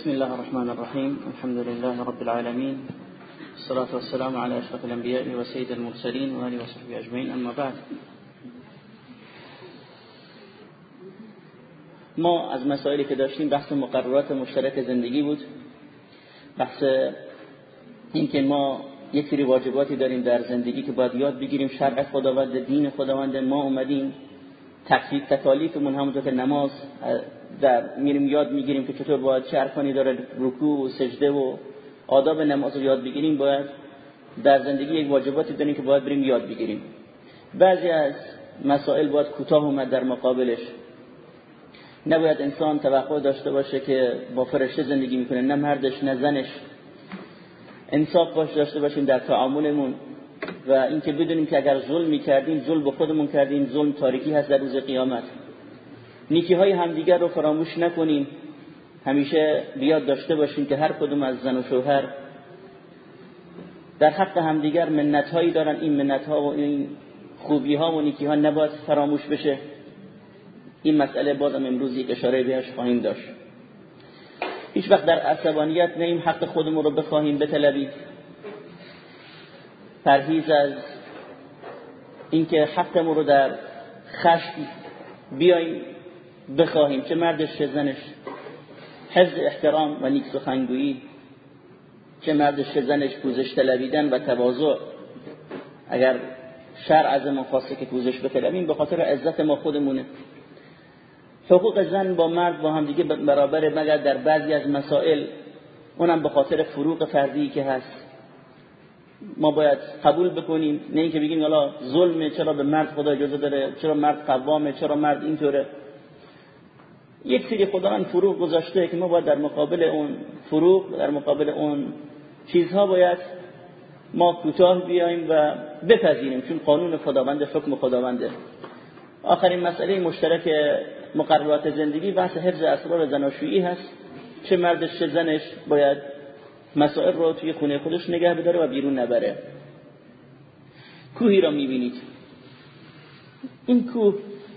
بسم الله الرحمن الرحيم. الحمد لله رب العالمين. الصلاة والسلام على أشرف الأنبياء وسيد المرسلين وآله وصحبه أجمعين. أما بعد. ما از مسائلی که داشتیم بحث مقررات مشترک زندگی بود. بحث اینکه ما یک سری واجباتی داریم در زندگی که باید یاد بگیریم. شرع خداوند دین خداوند. ما اومدیم تکلیف تکالیفمون همونطور که نماز در میریم یاد می‌گیریم که چطور باید چه ارکانی داره رکوع و سجده و آداب نماز رو یاد بگیریم باید در زندگی یک واجباتی داریم که باید بریم یاد بگیریم. بعضی از مسائل باید کوتاه اومد در مقابلش. نباید انسان توقع داشته باشه که با فرشته زندگی می‌کنه نه مردش نه زنش. انصاف باش داشته باشیم در تعاملمون. و اینکه بدونیم که اگر ظلم می‌کردیم ظلم به خودمون کردیم ظلم تاریکی هست در روز قیامت. نیکی های همدیگر رو فراموش نکنیم. همیشه بیاد داشته باشیم که هر کدوم از زن و شوهر در حق همدیگر منت هایی دارن. این منت ها و این خوبی ها و نیکی ها نباید فراموش بشه. این مسئله بازم امروز یک اشاره بهش خواهیم داشت. هیچ وقت در عصبانیت نیم حق خودمون رو بخواهیم بطلبیم پرهیز از اینکه حقمون رو در خشم بیایم بخواهیم چه مردش چه زنش حفظ احترام و نیک سخنگویی چه مردش چه زنش پوزش طلبیدن و تواضع. اگر شرع از ما خواسته که پوزش بطلبیم به خاطر عزت ما خودمونه. حقوق زن با مرد با هم دیگه برابر مگر در بعضی از مسائل اونم به خاطر فروق فردی که هست. ما باید قبول بکنیم. نه اینکه بگیم حالا ظلمه چرا به مرد خدا اجازه داره؟ چرا مرد قوامه؟ چرا مرد اینطوره؟ یک سری خداوند فروغ گذاشته که ما باید در مقابل اون فروغ در مقابل اون چیزها باید ما کوتاه بیایم و بپذیریم چون قانون خداوند حکم خداونده. آخرین مسئله مشترک مقررات زندگی بحث حفظ اسرار زناشویی هست. چه مردش چه زنش باید مسائل رو توی خونه خودش نگه بداره و بیرون نبره. کوهی را می‌بینید. این کوه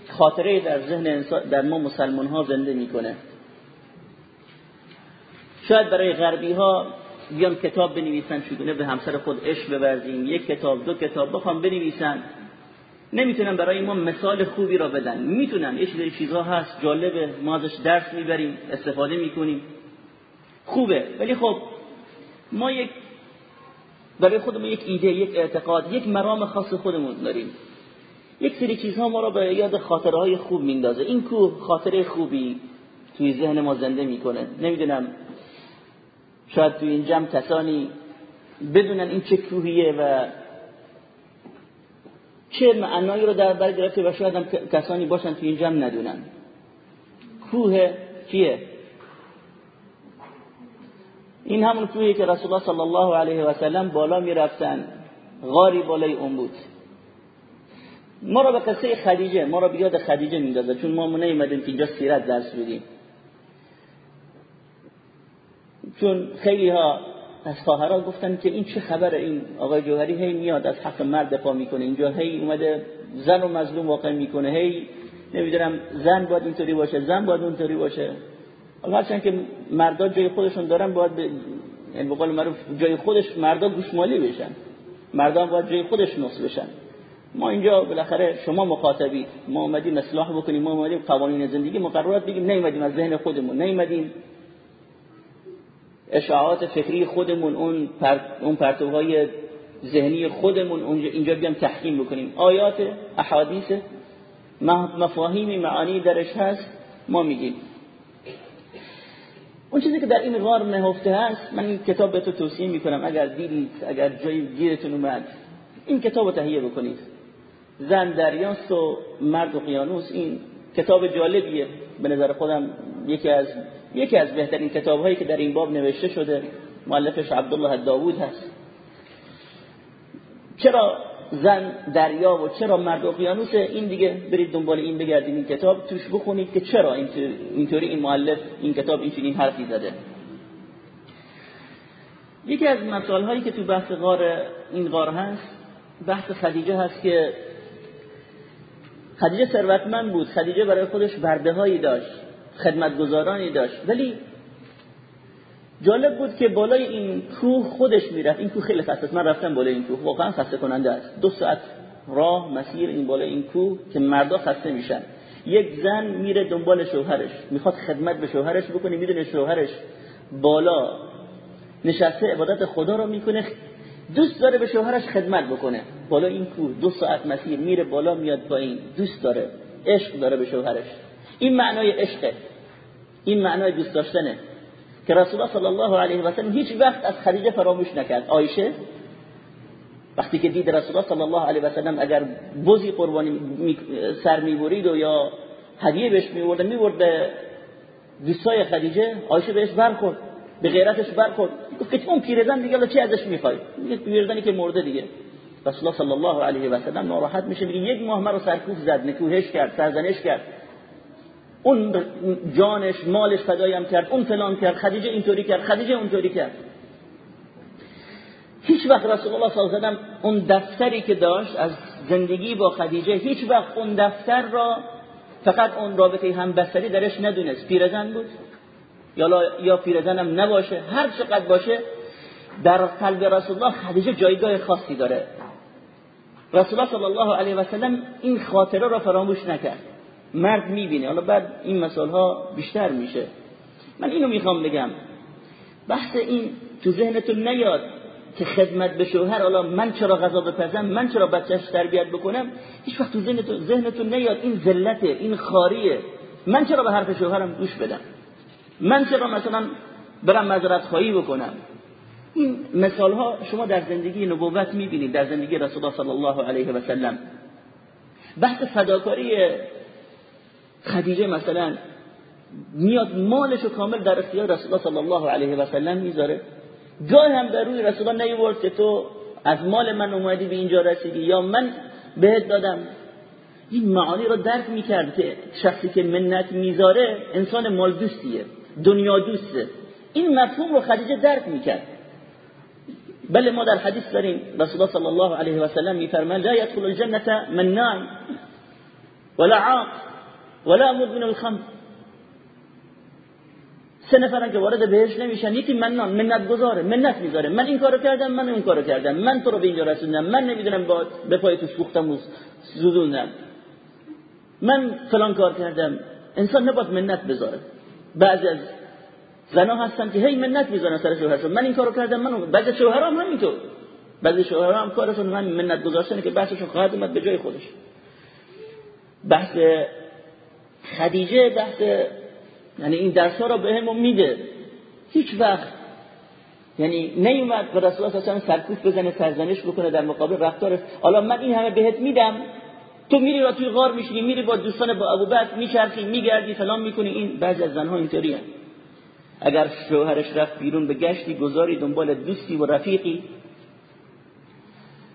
خاطره در ذهن انسان در ما مسلمان ها زنده می‌کنه. شاید برای غربی ها بیان کتاب بنویسن چگونه به همسر خود عشق بورزیم یک کتاب دو کتاب بخوام بنویسن. نمی‌تونن برای ما مثال خوبی را بدن. می‌تونن. یه چیزها هست. جالبه. ما ازش درس می‌بریم استفاده می‌کنیم. خوبه. ولی خب ما یک برای خودمون یک ایده یک اعتقاد یک مرام خاص خودمون داریم. یک سری چیزها ما را به یاد خاطره های خوب میندازه. این کوه خاطره خوبی توی ذهن ما زنده می‌کنه. نمی‌دونم شاید توی این جمع کسانی بدونن این چه کوهیه و چه معنایی رو در بر گرفته و شاید هم کسانی باشن توی این جمع ندونن. کوه کیه؟ این همون کوهی که رسول الله صلی الله علیه و سلم بالا می‌رفتن. غاری بالای اون بود. ما را به قصه خدیجه ما را به یاد خدیجه میندازه چون ما نیومدیم که اینجا سیرت درس بدیم. چون خیلی ها از خواهرها گفتن که این چه خبره؟ این آقای جوهری هی میاد از حق مرد دفاع می‌کنه. اینجا هی اومده زن و مظلوم واقع می‌کنه. هی نمی‌دونم زن باید اینطوری باشه زن باید اونطوری باشه. هرچند که مردا جای خودشون دارن باید به یعنی به قول معروف جای خودش مردا گوشمالی بشن. مردا باید جای خودش نصف بشن. ما اینجا بالاخره شما مخاطبید ما اومدیم اصلاح بکنیم ما اومدیم قوانین زندگی مقررات بگیم. نیومدیم از ذهن خودمون نیومدیم. اشاعات فکری خودمون اون پر... اون پرتوهای ذهنی خودمون اینجا بیام تحکیم بکنیم. آیات احادیث مفاهیم معانی درش هست ما میگیم. اون چیزی که در این غار نهفته هست من این کتاب به تو توصیه می‌کنم. اگر دیدید اگر جای گیرتون اومد این کتاب رو تهیه بکنید. زن دریاست و مرد و قیانوس این کتاب جالبیه. به نظر خودم یکی از یکی از بهترین کتاب هایی که در این باب نوشته شده. مؤلفش عبدالله داوود هست. چرا زن دریا و چرا مرد اقیانوس این دیگه برید دنبال این بگردید این کتاب توش بخونید که چرا اینطوری این مؤلف این کتاب این حرفی زده. یکی از مسائل هایی که تو بحث غار این غار هست بحث خدیجه هست که خدیجه ثروتمند بود. خدیجه برای خودش برده هایی داشت خدمتگزارانی داشت. ولی جالب بود که بالای این کوه خودش می‌رفت. این کوه خیلی خسته من رفتم بالای این کوه. واقعا خسته کننده است. دو ساعت راه مسیر این بالای این کوه که مردا خسته میشن. یک زن میره دنبال شوهرش. می‌خواد خدمت به شوهرش بکنه. می‌دونه شوهرش بالا نشسته عبادت خدا رو می‌کنه. دوست داره به شوهرش خدمت بکنه. بالا این کوه دو ساعت مسیر میره بالا میاد پایین. دوست داره. عشق داره به شوهرش. این معنای عشقه. این معنای دوست داشتنه. که رسول الله صلی الله علیه و سلم هیچ وقت از خدیجه فراموش نکرد. آیشه وقتی که دید رسول الله صلی الله علیه و سلم اگر بزی قربانی سر می‌برید و یا هدیه بهش میورد میورد به دوستای خدیجه آیشه بهش برخورد به غیرتش برخورد. گفت که اون پیرزن دیگه چی ازش می‌خوای؟ میگه پیرزنی که مرده دیگه. رسول الله صلی الله علیه و سلم ناراحت میشه میگه یک ماه مرا سرکوف زد نکوهش کرد سرزنش کرد. اون جانش مالش فدایم کرد اون فلان کرد خدیجه اینطوری کرد خدیجه اونطوری کرد. هیچ وقت رسول الله صلی الله علیه و اون دفتری که داشت از زندگی با خدیجه هیچ وقت اون دفتر را فقط اون رابطه همبستری درش ندونست. پیرزن بود؟ یا یا پیرزنم نباشه؟ هر چقدر باشه در قلب رسول الله خدیجه جایگاه خاصی داره. رسول الله صلی الله علیه و سلم این خاطره را فراموش نکرد. مرد می‌بینه. حالا بعد این مسائل ها بیشتر میشه. من اینو می‌خوام بگم. بحث این تو ذهنتون نیاد که خدمت به شوهر حالا من چرا غذا بپزم من چرا بچهش تربیت بکنم؟ هیچ وقت تو ذهنتون ذهنتون نیاد. این ذلته این خاریه. من چرا به حرف شوهرم گوش بدم؟ من چرا مثلا برم مذارت خواهی بکنم؟ این مثال ها شما در زندگی نبوت می‌بینید در زندگی رسول الله صلی الله علیه و سلم. بحث فداکاری خدیجه مثلا میاد مالش کامل در اختیار رسول الله صلی الله علیه و سلم می‌ذاره. گاه هم در روی رسول الله نیورد که تو از مال من اومدی به اینجا رسیدی یا من بهت دادم. این معانی رو درک می‌کرد که شخصی که منت می‌ذاره انسان مال دوستیه دنیا دوسته. این مفهوم رو خدیجه درک می‌کرد. بله ما در حدیث داریم رسول الله صلی الله علیه و سلم میفرمان لا يدخل الجنه منان ولا عاق. ولا مدمن الخمر. سه نفرن که وارد بهش نمیشن یکی منان منت گذاره منت می‌ذاره. من این کارو کردم من اون کارو کردم. من تو رو به اینجا رسوندم. من نمی‌دونم با به پای تو سوختم زدوندم. من فلان کار کردم. انسان نباید منت بذاره. بعضی از زنا هستن که هی منت می‌ذارن سر شوهرشون. من این کارو کردم من بعضی شوهرام همینطور. بعضی شوهرام کارشون من منت گذاشتن که بحثشون خواهد اومد به جای خودش. بحث خدیجه بحث یعنی این درس ها رو بهمون میده. هیچ وقت. یعنی نیومد به رسول الله صلی سرکوف بزنه سرزنش بکنه در مقابل رفتارش حالا من این همه بهت میدم. تو میری را توی غار میشینی میری با دوستان با ابوبکر میچرخی میگردی فلان می‌کنی. این بعضی از زنها اینطوری اگر شوهرش رفت بیرون به گشتی گذاری دنبال دوستی و رفیقی.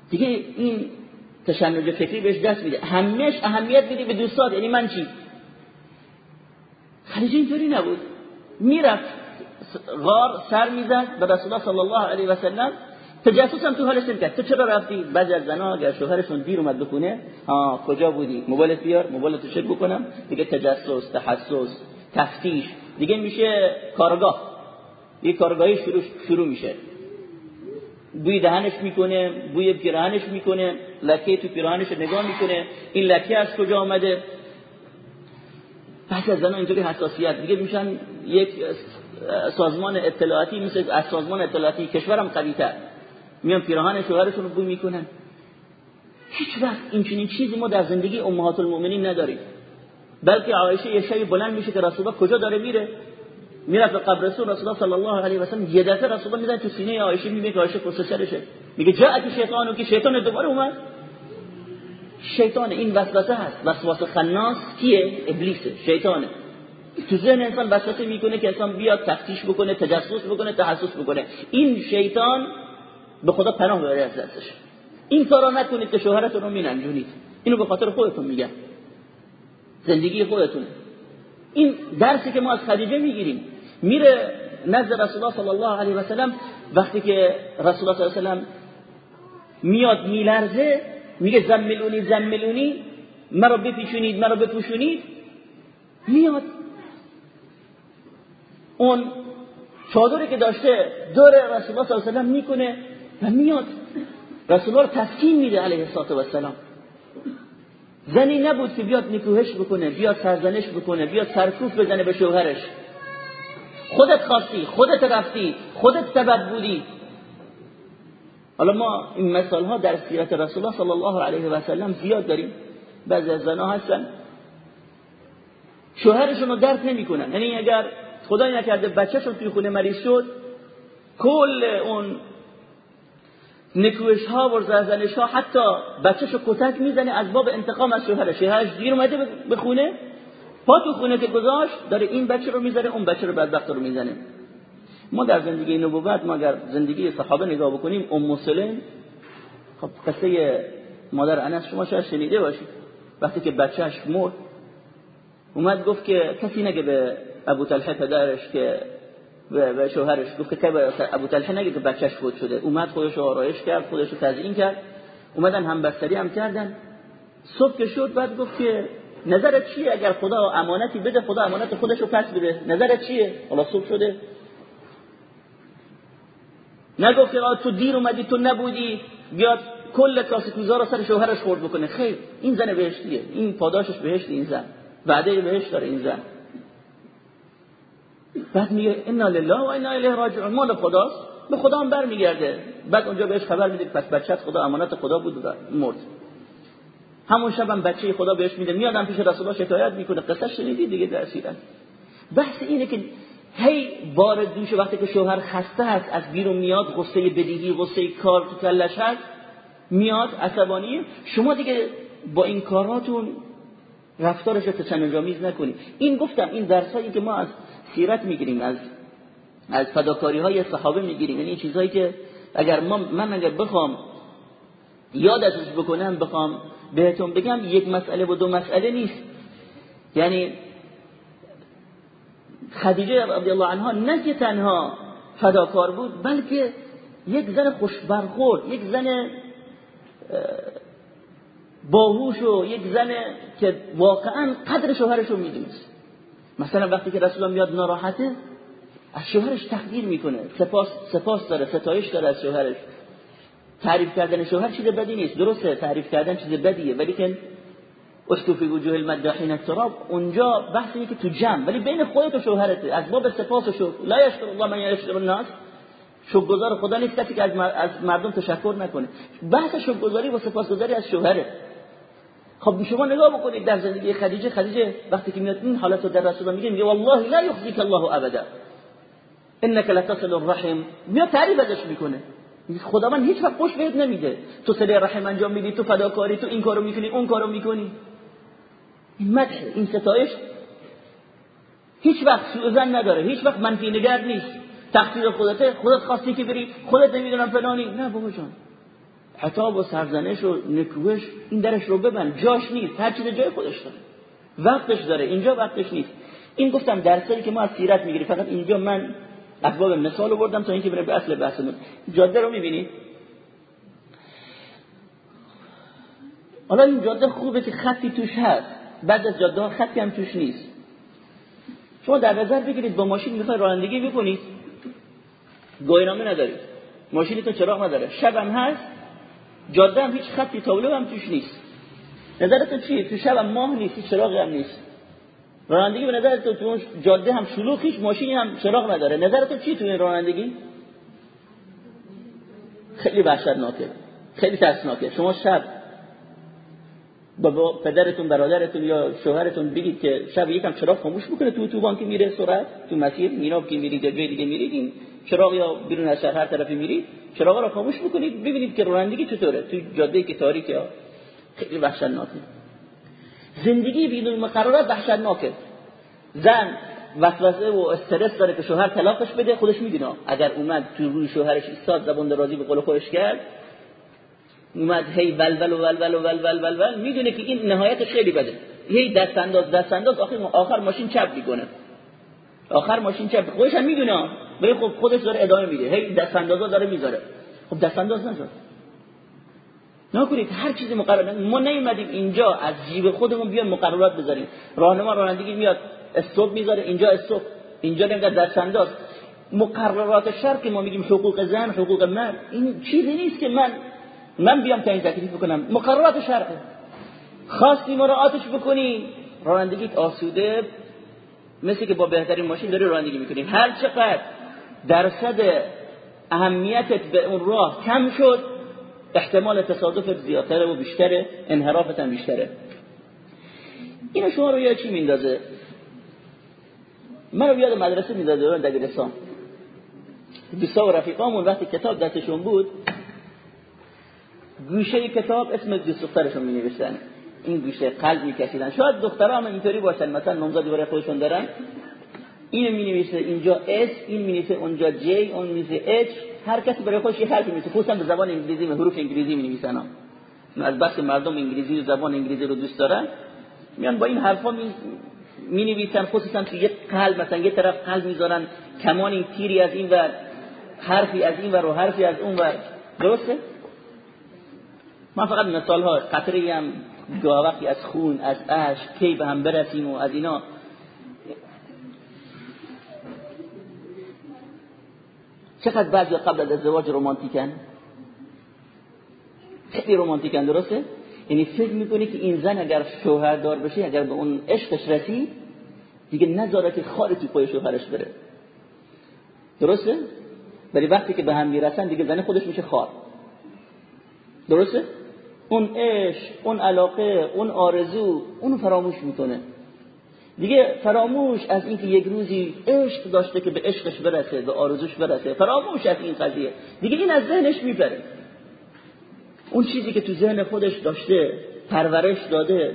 دیگه این تشنج فکری بهش دست میده. همیش اهمیت میده به دوستات. یعنی من چی؟ خدیجه اینطوری نبود. می‌رفت غار سر می‌زد به رسول الله صلی الله علیه و سلم تجسس هم تو حالش نمی‌کرد. تو چرا رفتی؟ بعضی از زنا اگر شوهرشون دیر اومد بکنه ها کجا بودی؟ موبایلت بیار موبایلت چک بکنم. دیگه تجسس تحسس تفتیش. دیگه میشه کارگاه. یه کارگاهی شروع شروع میشه. بوی دهنش می‌کنه بوی پیراهنش می‌کنه لکه تو پیراهنش نگاه می‌کنه. این لکه از کجا آمده بعضی از زنان اینطوری حساسیت. دیگه میشن یک سازمان اطلاعاتی مثل از سازمان اطلاعاتی کشورم قوی تر. میان پیراهن شوهرشون رو بوی می‌کنن. هیچ وقت این چیزی ما در زندگی امهات المؤمنین نداریم. بلکه عایشه یه شبی بلند میشه که رسول کجا داره میره؟ میره به قبر رسول الله صلی الله علیه و سلم. یه دفعه رسول الله تو سینه عایشه که عایشه سرشه. میگه جاءت شیطان که شیطان دوباره اومد. شیطان این وسوسه هست. وسواس خناس کیه؟ ابلیسه شیطانه. تو ذهن انسان وسوسه می‌کنه که انسان بیاد تفتیش بکنه تجسس بکنه تحسس بکنه. این شیطان به خدا پناه ببره از دستش. این کارا نکنید که شوهرتون رو میننجونید. اینو به خاطر خودتون میگم. زندگی خودتون این درسی که ما از خدیجه می‌گیریم میره نزد رسول الله صلی الله علیه و سلم. وقتی که رسول الله صلی الله علیه و سلم میاد میلرزه میگه زملونی زملونی مرا بپیشونید مرا بپوشونید میاد. اون چادری که داشته دور رسول الله صلی الله علیه و می‌کنه و میاد. رسول الله تسکین میده علیه السلام زنی نبود که بیاد نکوهش بکنه بیاد سرزنش بکنه بیاد سرکوف بزنه به شوهرش. خودت خواستی خودت رفتی خودت سبب بودی. حالا ما این مثال ها در سیرت رسول الله صلی الله علیه و سلم زیاد داریم. بعضی از زنها هستن. شوهرشون رو درک نمی‌کنن. یعنی اگر خدای نکرده بچهشون توی خونه مریض شد کل اون نکوش ها و زرزنش ها حتی بچهشو کتک می‌زنه از باب انتقام از شوهرش. شوهرش دیر اومده به خونه پا تو خونه که گذاشت داره این بچه رو می‌زنه اون بچه رو بدبخت رو می‌زنه. ما در زندگی نبوت ما اگر زندگی صحابه نگاه بکنیم ام سلم خب قصه مادر انس شما شاید شنیده باشید. وقتی که بچهش مرد اومد گفت که کسی نگه به ابو طلحه پدرش که به شوهرش گفت که ابو طلحه نگه که بچهش فوت شده. اومد خودش رو آرایش کرد خودش رو تزیین کرد. اومدن هم بستری هم کردن. صبح که شد بعد گفت که نظرت چیه؟ اگر خدا امانتی بده خدا امانت خودش رو پس بده. نظرت چیه؟ حالا صبح شده. نگفت که تو دیر اومدی تو نبودی. بیاد کل کاسه کوزا رو سر شوهرش خورد بکنه. خیر این زن بهشتیه. این پاداشش بهشت این زن. وعده بهشت داره این زن. بعد میگه انا لله و انا الیه راجعون. مال خداست. به خدا هم برمیگرده. بعد اونجا بهش خبر میده پس بچت خدا امانت خدا بود و مرد. همون شب هم بچه خدا بهش میده. میادم پیش رسول الله شکایت می‌کنه. قصه شنیدی؟ دیگه در سیرت بحث اینه که هی بار دوش وقتی که شوهر خسته هست از بیرون میاد غصه بدیهی غصه کار تو کلش هست میاد عصبانی. شما دیگه با این کاراتون رفتارش رو تشنجامیز نکنید این گفتم این درسایی که ما از سیرت می‌گیریم از از فداکاری های صحابه می‌گیریم. یعنی چیزهایی که اگر ما من اگر بخوام یادش بکنم بخوام بهتون بگم یک مسئله و دو مسئله نیست. یعنی خدیجه رضی الله عنها نه تنها فداکار بود بلکه یک زن خوش برخورد یک زن باهوش و یک زن که واقعا قدر شوهرش رو می‌دونست. مثلا وقتی که رسول میاد ناراحته از شوهرش تقدیر می‌کنه. سپاس سپاس داره ستایش داره از شوهرش. تعریف کردن شوهر چیز بدی نیست. درسته تعریف کردن چیز بدیه ولی که اشتو وجوه المداحین التراب اونجا بحث که تو جمع ولی بین خودت و شوهرت از باب سپاس و شکر. لا یشکر الله من یشکر الناس. شکرگزار خدا نیست کسی که از مردم تشکر نکنه. بحث شکرگزاری و سپاسگزاری از شوهره. خب شما نگاه بکنید در زندگی خدیجه خدیجه وقتی که میاد این حالت در رسول میگه میگه والله لا یخزیک الله ابدا. انك لتصل الرحم. میاد تعریف ازش می‌کنه. خدا من هیچ وقت خوش بهت نمیده. تو صله رحم انجام میدی تو فداکاری تو این کارو می‌کنی اون کارو می‌کنی. این مدح. این ستایش هیچ وقت سوء زن نداره. هیچ وقت منفی نگرد نیست. تقصیر خودته. خودت خواستی که بری. خودت نمی‌دونم فلانی. نه بابا جان. حتاب و سرزنش و نکوهش این درش رو ببند. جاش نیست. هر چیز جای خودش داره. وقتش داره. اینجا وقتش نیست. این گفتم درسایی که ما از سیرت می‌گیریم. فقط اینجا من اسباب مثال بردم تا اینکه بریم به اصل بحثمون جاده رو می‌بینید حالا این جاده خوبه که خطی توش هست. بعد از جاده خطی هم توش نیست. شما در نظر بگیرید با ماشین می‌خوای رانندگی بکنید گوینامه ندارید ماشینتون چراغ نداره. شب هم هست جاده هم هیچ خطی تابلو هم توش نیست. نظرتون چیه؟ تو شب هم ماه نیست چراغ هم نیست. رانندگی به نظر تو جاده هم شلوغ ماشینی هم چراغ نداره. نظر تو چی تو این رانندگی؟ خیلی وحشتناکه. خیلی ترسناکه. شما شب با پدرتون برادرتون یا شوهرتون بگید که شب یکم چراغ خاموش بکنه تو اتوبان که میره سرعت تو مسیر میناب که میرید یا جای دیگه میرید این چراغ یا بیرون از شهر هر طرفی میرید چراغ رو خاموش بکنید ببینید که رانندگی چطوره. تو جاده که تاریکه خیلی وحشتناکه زندگی بدون مقررات وحشتناکه. زن وسوسه و استرس داره که شوهر طلاقش بده خودش می‌دونه. اگر اومد تو روی شوهرش ایستاد زبون درازی به قول خودش کرد اومد هی ولول و ولول و ولول ولول می‌دونه که این نهایتش خیلی بده. هی دست انداز دست انداز آخر آخر ماشین چپ می‌کنه. آخر ماشین چپ. خودش هم می‌دونه. ولی خب خودش داره ادامه میده. هی دست اندازا داره می‌ذاره. خب دست انداز نذار نکنید هر چیزی مقرر ما نیومدیم اینجا از جیب خودمون بیان مقررات بذاریم. راهنما رانندگی میاد استوب می‌ذاره. اینجا استوب. اینجا نمی‌دونم دست انداز مقررات شر که ما میگیم حقوق زن حقوق مرد. این چیزی نیست که من من بیام تا این تکلیف بکنم. مقررات شرعه خواستی مراعاتش بکنی. رانندگیت آسوده. مثل که با بهترین ماشین داری رانندگی می‌کنی. هر چقدر درصد اهمیتت به اون راه کم شد احتمال تصادف زیادتره و بیشتره انحرافت هم بیشتره. اینو شما رو یاد چی میندازه من رو یاد مدرسه میندازه دبیرستان. دوستا و رفیقامون وقتی کتاب دستشون بود گوشه کتاب اسم دخترشون می نوشتن این گوشه قلب میکشیدن. شاید دخترها هم اینطوری باشن. مثلا نامزدی برای خودشون دارن. اینو می نویسه اینجا اس این می نویسه اونجا جی اون می نویسه اچ هر کسی برای خودش یه حرفی می خصوصا به زبان انگلیسی به حروف انگلیسی می نویسن از بس مردم انگلیسی و زبان انگلیسی رو دوست دارن. میان با این حرفا می می نویسن خصوصا تو یه قلب مثلا یه طرف قلب می‌ذارن. کمان این تیری از این ور حرفی از این و حرفی از اون ور. درسته؟ ما فقط مثال ها قطره هم وقتی از خون از اش کی به هم برسیم و از اینا. چقدر بعضی قبل از ازدواج رومانتیکن خیلی رومانتیکن درسته؟ یعنی فکر می‌کنی که این زن اگر شوهردار بشه اگر به اون عشقش رسید دیگه نذاره که خاری تو پای شوهرش بره. درسته؟ ولی وقتی که به هم می‌رسن دیگه زن خودش میشه خار. درسته؟ اون عشق اون علاقه اون آرزو اونو فراموش می‌کنه. دیگه فراموش از اینکه یک روزی عشق داشته که به عشقش برسه به آرزوش برسه. فراموش از این قضیه. دیگه این از ذهنش می‌بره اون چیزی که تو ذهن خودش داشته پرورش داده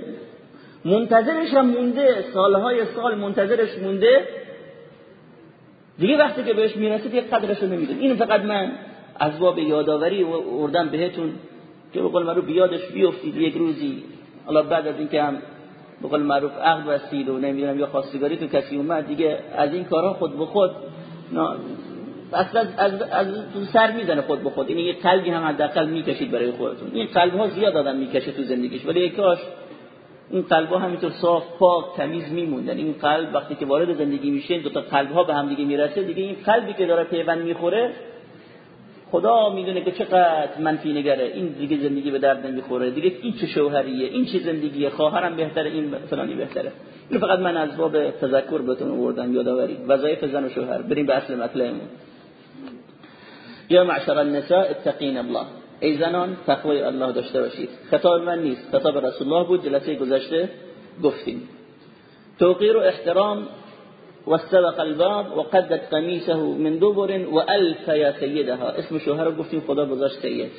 منتظرش هم مونده سالهای سال منتظرش مونده. دیگه وقتی که بهش می‌رسه دیگه قدرش رو نمیده این فقط من از باب یادآوری اردم بهتون. که به قول معروف بیادش بیفتید یک روزی. حالا بعد از اینکه هم به قول معروف عقد وسید و نمی‌دونم یا خواستگاری تو کسی اومد دیگه از این کارها خود به خود اصلا از, از, از سر می‌زنه خود به خود. این یه قلبی هم حداقل می‌کشید برای خودتون. این قلب ها زیاد آدم می‌کشه تو زندگیش ولی کاش این قلب ها همینطور صاف پاک تمیز میموندن این قلب وقتی که وارد زندگی میشه دو تا قلب ها به هم دیگه می‌رسه دیگه این قلبی که داره پیوند می‌خوره خدا می‌دونه که چقدر منفی نگره. این دیگه زندگی به درد نمی‌خوره. دیگه این چه شوهریه؟ این چه زندگیه؟ خواهرم بهتره این فلانی بهتره. این فقط من از باب تذکر بهتون آوردم یادآوری. وظایف زن و شوهر. بریم به اصل مطلبمون. یا معشر النساء اتقین الله. ای زنان تقوی الله داشته باشید. خطاب من نیست. خطاب رسول الله بود. جلسه گذشته گفتیم. توقیر و احترام واستبق الباب وقدت قميصه من دبر والف يا سيدها. اسم شوهر رو خدا گذاشت سید.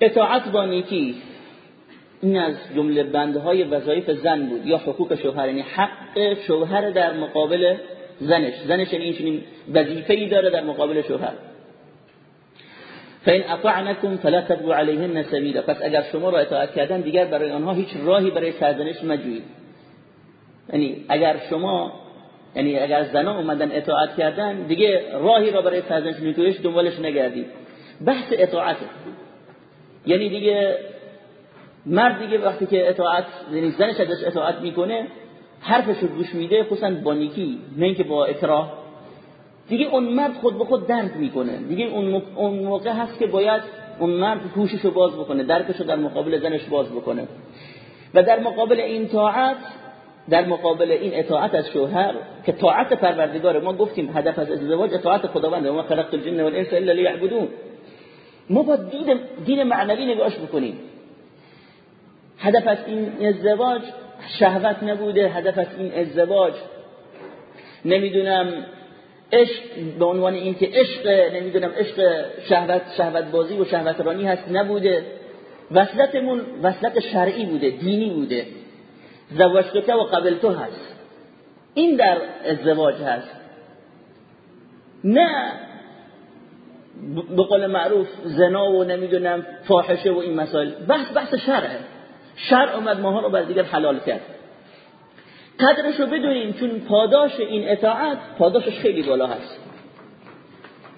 اطاعت با نیکی. این از جمله بندهای وظایف زن بود یا حقوق شوهر یعنی حق شوهر در مقابل زنش. زنش یعنی این چنین وظیفه‌ای داره در مقابل شوهر. فإن اطعنكم فلا تبغوا عليهن سبيلا. پس اگر شما را اطاعت کردن دیگر برای آنها هیچ راهی برای سرزنش مجوید یعنی اگر شما یعنی اگر زنا اومدن اطاعت کردن دیگه راهی را برای سرزنش میتویش دنبالش نگردید. بحث اطاعت. یعنی دیگه مرد دیگه وقتی که اطاعت یعنی زنش ازش اطاعت می‌کنه حرفش رو گوش میده خصوصا با نیکی نه اینکه با اکراه. دیگه اون مرد خود به خود درک می‌کنه. دیگه اون, اون موقع هست که باید اون مرد هوشش رو باز بکنه درکش رو در مقابل زنش باز بکنه. و در مقابل این طاعت در مقابل این اطاعت از شوهر که طاعت پروردگار ما گفتیم هدف از ازدواج اطاعت خداونده ما خلقت الجن والانس الا ليعبدون. ما با دین دین معنوی نگاهش بکنیم هدف از این ازدواج شهوت نبوده هدف از این ازدواج نمی‌دونم عشق به عنوان این که عشق نمی‌دونم عشق شهوت شهوت بازی و شهوت رانی هست نبوده. وصلتمون وصلت شرعی بوده دینی بوده. زوجتک و قبلتو هست. این در ازدواج هست. نه به معروف زنا و نمی‌دونم فاحشه و این مسائل. بحث بحث شرعه. شرع اومد ماها رو بر دیگر حلال کرد. قدرش رو بدونیم چون پاداش این اطاعت پاداشش خیلی بالا هست.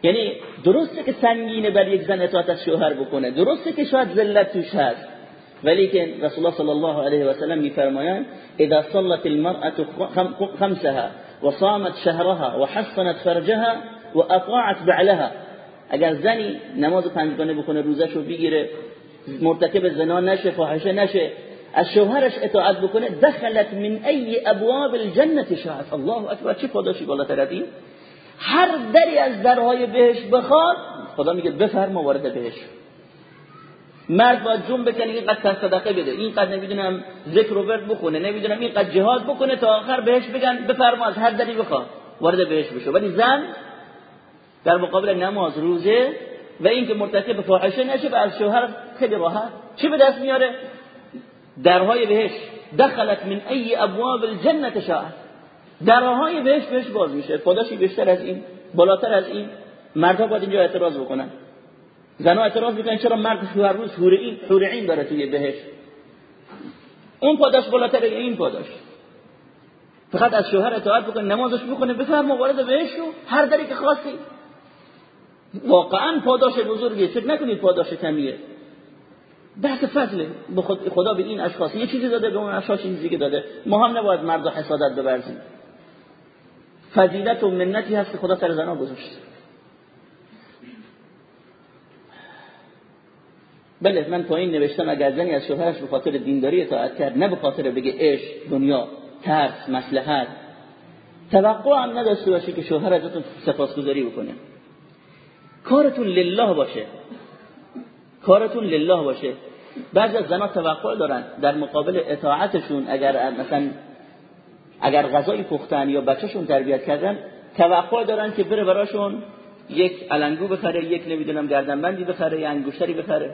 یعنی درسته که سنگینه بر یک زن اطاعت از شوهر بکنه. درسته که شاید ذلت توش هست. ولی که رسول الله صلی الله علیه و سلم میفرمایند اذا صلت المرأة خمسها و صامت شهرها و حصنت فرجها و اطاعت بعلها. اگر زنی نماز پنجگانه بکنه روزش رو بگیره مرتکب زنا نشه فاحشه نشه از شوهرش اطاعت بکنه دخلت من ای ابواب الجنه شاءت الله اکبر چه پاداشی بالاتر از این؟ هر دری از درهای بهش بخواد خدا میگه بفرما وارد بهش. مرد باید جون بکنه اینقدر صدقه بده اینقدر نمی‌دونم ذکر و ورد بخونه نمی‌دونم اینقدر جهاد بکنه تا آخر بهش بگن بفرما از هر دری بخواد وارد بهش بشه. ولی زن در مقابل نماز روزه و اینکه مرتکب فاحشه نشه و از شوهر خیلی راحت چی به دست میاره؟ درهای بهش. دخلت من ای ابواب الجنه شاء درهای بهش بهش باز میشه. پاداشی بیشتر از این بالاتر از این. مردها باید اینجا اعتراض بکنن. زنها اعتراض می‌کنن چرا مرد هر روز حور عین داره توی بهش اون پاداش بالاتر این پاداش. فقط از شوهر اطاعت بکنه نمازش بکنه بفرما وارد بهش رو هر دری که خواستی. واقعا پاداش بزرگیه فکر نکنید پاداش کمیه. بحث فضله. خدا به این اشخاص یه چیزی داده به اون اشخاص چیزی داده. ما هم نباید مرد حسادت ببرزیم. فضیلت و منتی هست که خدا سر زنها گذاشته بله من پایین نوشتم اگر زنی از شوهرش به خاطر دینداری اطاعت کرد نه به خاطر بگه عشق دنیا ترس مصلحت. توقع هم نداشته باشه که شوهر ازتون سپاسگزاری بکنه. کارتون لله باشه. کارتون لله باشه. بعضی از زنها توقع دارن در مقابل اطاعتشون اگر مثلا اگر غذایی پختن یا بچهشون تربیت کردن توقع دارن که بره براشون یک علنگو بخره یک نمی‌دونم گردنبندی بخره یا انگشتری بخره.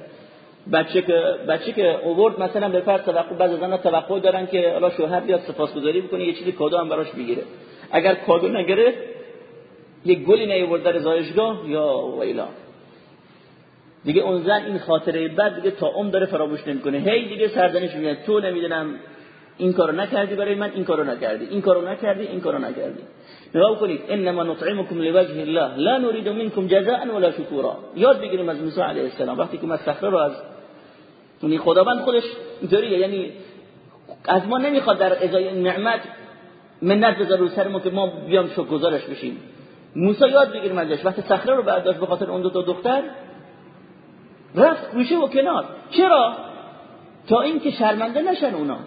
بچه که بچه که اوورد مثلا به فرض توقع بعضی زنها توقع دارن که حالا شوهر بیاد سپاسگزاری بکنه یه چیزی کادو هم براش بگیره. اگر کادو نگره یک گلی نیورد در زایشگاه یا ویلا. دیگه اون زن این خاطره بعد دیگه تا عمر داره فراموش نمی‌کنه. هی دیگه سرزنش میاد. تو نمی‌دونم این کارو نکردی برای من این کارو نکردی. این کارو نکردی این کارو نکردی. نگاه کنید. انما نطعمكم لوجه الله. لا نريد منكم جزاء ولا شكورا یاد بگیریم از موسی علیه السلام. وقتی که صخره رو از یعنی خداوند خودش اینطوریه یعنی از ما نمی‌خواد در ازای نعمت منت بذاره رو که ما بیام گزارش بشیم. موسی یاد بگیریم ازش وقتی صخره رو برداشت به خاطر اون دو تا دختر رفت گوشه و کنار. چرا؟ تا اینکه شرمنده نشن اونا.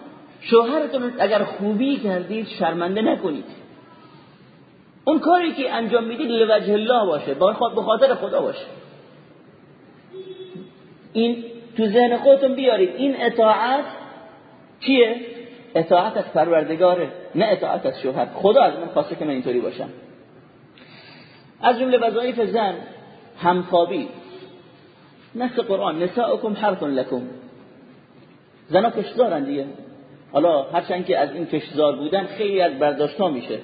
شوهرتون اگر خوبی کردید شرمنده نکنید. اون کاری که انجام می‌دید لوجه الله باشه به خاطر خدا باشه. این تو ذهن خودتون بیارید. این اطاعت چیه اطاعت از پروردگاره نه اطاعت از شوهر خدا از من خواسته که من اینطوری باشم. از جمله وظایف زن همخوابی. نفس قرآن نساؤکم حرف لکم. زنا کشزارن دیگه. حالا هرچند که از این کشزار بودن خیلی از برداشت ها میشه.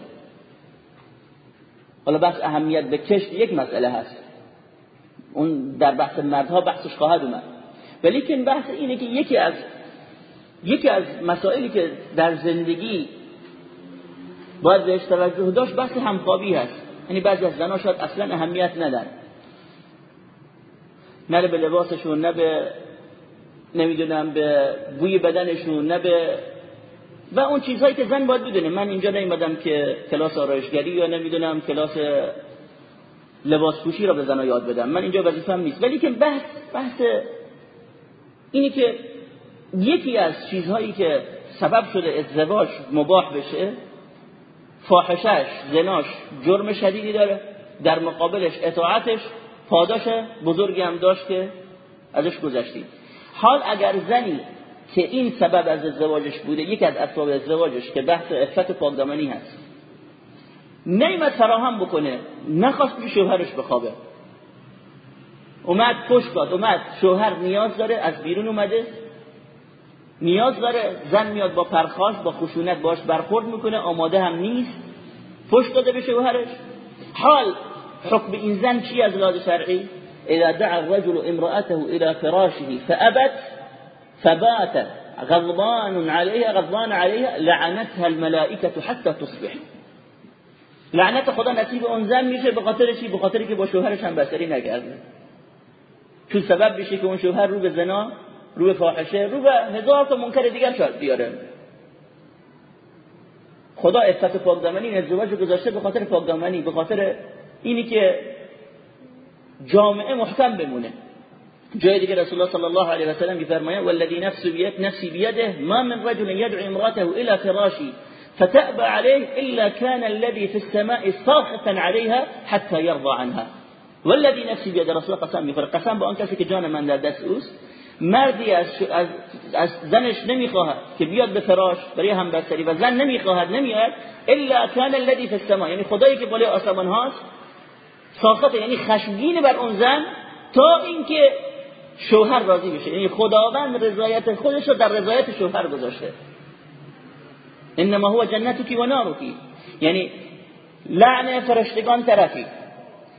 حالا بحث اهمیت به کشت یک مسئله هست. اون در بحث مردها بحثش خواهد اومد. ولیکن بحث اینه که یکی از یکی از مسائلی که در زندگی باید بهش توجه داشت بحث همخوابی هست. یعنی بعضی از زنها شاید اصلا اهمیت ندن نه به لباسشون نه به نمی‌دونم به بوی بدنشون نه به و اون چیزهایی که زن باید بدونه. من اینجا نیومدم که کلاس آرایشگری یا نمی‌دونم کلاس لباس پوشی را به زنها یاد بدم. من اینجا وظیفه‌ام نیست. ولی که بحث بحث اینی که یکی از چیزهایی که سبب شده ازدواج مباح بشه فاحشش زناش جرم شدیدی داره در مقابلش اطاعتش پاداش بزرگی هم داشت که ازش گذشتیم حال اگر زنی که این سبب از ازدواجش بوده یک از اسباب ازدواجش که بحث عفت و پاکدامنی هست نیمت فراهم بکنه نخواست به شوهرش بخوابه. اومد پشت داد اومد. شوهر نیاز داره از بیرون اومده. نیاز داره زن میاد با پرخاش با خشونت باش برخورد می‌کنه آماده هم نیست. پشت داده به شوهرش. حال حکم این زن چی از لحاظ شرعی؟ اذا دعا الرجل امرأته الى فراشه فابت فبات. غضبان عليها غضبان عليها لعنتها الملائكه حتى تصبح. لعنت خدا نصیب اون زن میشه به خاطر چی؟ به خاطر که با شوهرش هم بسری نکرده چون سبب بشه که اون شوهر رو به زنا رو به فاحشه رو به هزار تا منکر دیگر شاید بیاره. خدا عفت پاکدامنی این ازدواج گذاشته به خاطر پاکدامنی به خاطر اینی که جامعه محکم بمونه. جای دیگه رسول الله صلی الله علیه و سلم میفرمایند والذی نفس بید نفسی بیده ما من رجل يدعو امراته الى فراشی فتأبى عليه إلا كان الذي في السماء ساخطا عليها حتى يرضى عنها. والذي نفسی بید رسول قسم می‌خوره قسم با آن کسی که جان من در دست اوست مردی از, از, از زنش نمی‌خواهد که بیاد به فراش برای همبستری و زن نمی‌خواهد نمیاد الا كان الذي في السماء یعنی خدایی که بالای آسمان هاست ساخته یعنی خشمگین بر اون زن تا اینکه شوهر راضی بشه. یعنی خداوند رضایت خودش رو در رضایت شوهر گذاشته. انما هو جنتکی و نارکی یعنی لعن فرشتگان طرفی.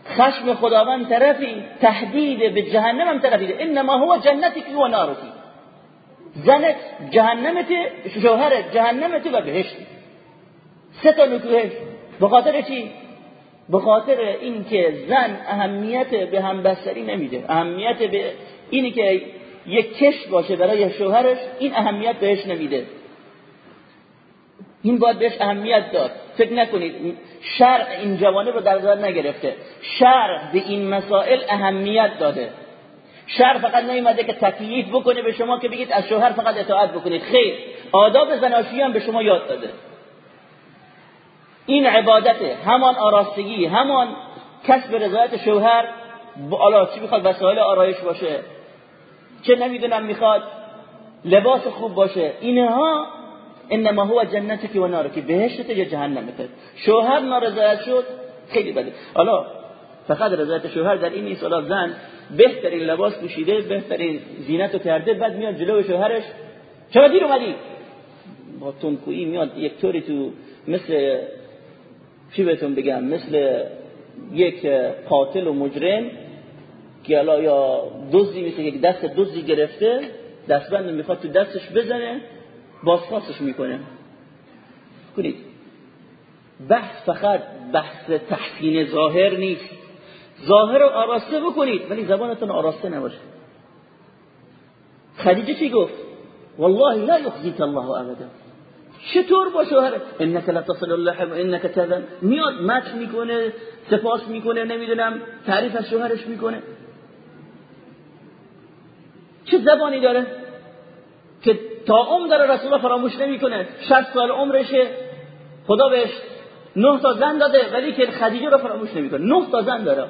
خشم خداوند طرفی تهدید به جهنم هم طرفی انما هو جنتکی و نارکی زنت جهنمت شوهرت جهنمت و بهشتی سه تا نکوهش به چی؟ به خاطر اینکه زن اهمیت به همبستری نمیده. اهمیت به اینی که یک کش باشه برای شوهرش این اهمیت بهش نمیده. این باید بهش اهمیت داد. فکر نکنید شرع این جوانه رو در نظر نگرفته. شرع به این مسائل اهمیت داده. شرع فقط نیومده که تکلیف بکنه به شما که بگید از شوهر فقط اطاعت بکنید خیر. آداب زناشویی هم به شما یاد داده. این عبادته. همان آراستگی همان کسب رضایت شوهر. بالا چی می‌خواد؟ وسایل آرایش باشه. چه نمی‌دونم می‌خواد. لباس خوب باشه. اینها انما هو جنتك و نارك بهشت یا جهنمت. شوهر نارضایت شد. خیلی بده. حالا فقط رضایت شوهر در این نیست. زن بهترین لباس پوشیده بهترین زینت رو کرده بعد میاد جلو شوهرش. چرا دیر اومدی؟ با تنکویی میاد یک طوری تو مثل چی بهتون بگم؟ مثل یک قاتل و مجرم که حالا یا دزدی مثل یک دست دزدی گرفته دستبند می‌خواد تو دستش بزنه. بازخواستش می‌کنه. کنید بحث فقط بحث تحسین ظاهر نیست. ظاهر رو آراسته بکنید ولی زبانتون آراسته نباشه. خدیجه چی گفت؟ والله لا یخزیک الله ابدا چطور با شوهر انک لا تصل اللحم انک کذا میاد مچ می‌کنه سپاس می‌کنه نمی‌دونم تعریف از شوهرش می‌کنه. چه زبانی داره؟ که تا عمر داره رسول الله فراموش نمی‌کنه. 60 سال عمرشه. خدا بهش نه تا زن داده ولی که خدیجه رو فراموش نمی‌کنه. نه تا زن داره.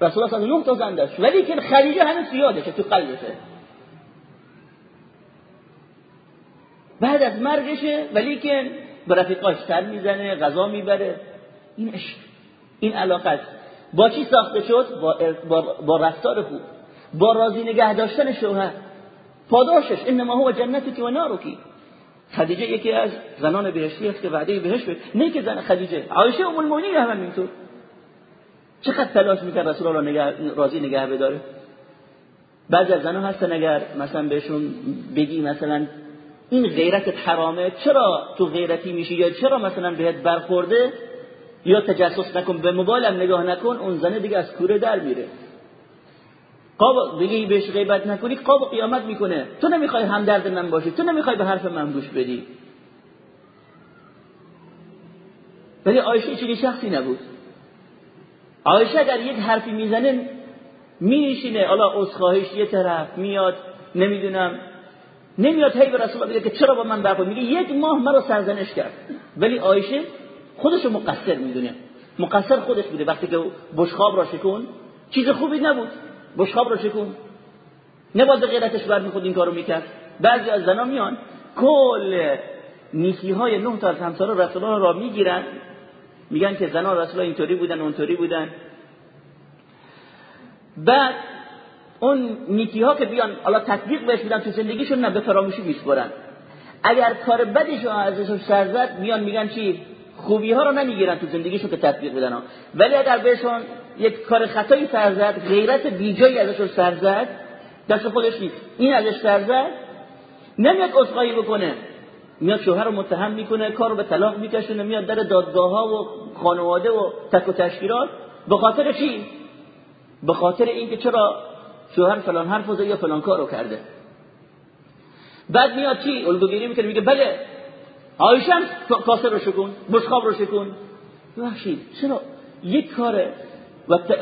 رسول الله نه تا زن داشت. ولی که خدیجه هنوز یادشه تو قلبشه. بعد از مرگشه ولی که به رفیقاش سر می‌زنه غذا می‌بره. این عشق. این علاقه با چی ساخته شد؟ با, با, با رفتار خوب. با راضی نگه داشتن شوهر. پاداشش انما هو جنتك و خدیجه یکی از زنان بهشتی است که وعده بهش بود. نه که زن خدیجه عایشه ام المؤمنین هم اینطور چقدر تلاش می‌کرد رسول الله نگه راضی نگه بداره؟ بعضی از زنان هستن اگر مثلا بهشون بگی مثلا این غیرتت حرامه چرا تو غیرتی میشی؟ یا چرا مثلا بهت برخورده؟ یا تجسس نکن به موبایلم نگاه نکن اون زنه دیگه از کوره در میره. قاب دیگه بهش غیبت نکنی قاب قیامت می‌کنه. تو نمی‌خوای همدرد من باشی تو نمی‌خوای به حرف من گوش بدی. ولی عایشه چنین شخصی نبود. عایشه اگر یک حرفی می‌زنه میشینه حالا عذرخواهیش یه طرف میاد نمی‌دونم. نمیاد هی به رسول الله بگه که چرا با من برخورد؟ میگه یک ماه مرا سرزنش کرد. ولی عایشه خودشو مقصر می‌دونه. مقصر خودش بوده. وقتی که بشخاب را شکن چیز خوبی نبود. بشخاب رو شکون به غیرتش میخود این کارو می‌کرد. بعضی از زنا میان کل نیکی های نه تا از همسر رسول الله را می‌گیرن. میگن که زنا رسول الله اینطوری بودن اونطوری بودن. بعد اون نیکی ها که بیان حالا تطبیق بهش میدن تو زندگیشون نه به فراموشی میسپرن. اگر کار بدیش ازشون سرزد میان میگن چی؟ خوبی ها رو نمی‌گیرن تو زندگیشون که تطبیق بدن. ولی اگر بهشون یک کار خطایی سر غیرت بیجایی ازش سر زد دست خودش نیست. این ازش سر زد نمیاد اصغایی بکنه. میاد شوهر رو متهم می‌کنه کار رو به طلاق میکشونه میاد در دادگاه ها و خانواده و تک و تشکیلات. به خاطر چی؟ به خاطر اینکه چرا شوهر فلان حرف یا فلان کارو کرده. بعد میاد چی؟ الگوگیری می‌کنه میگه بله آیشه هم کاسه رو شکن بشخاب رو شکن. ببخشید چرا؟ یک کاره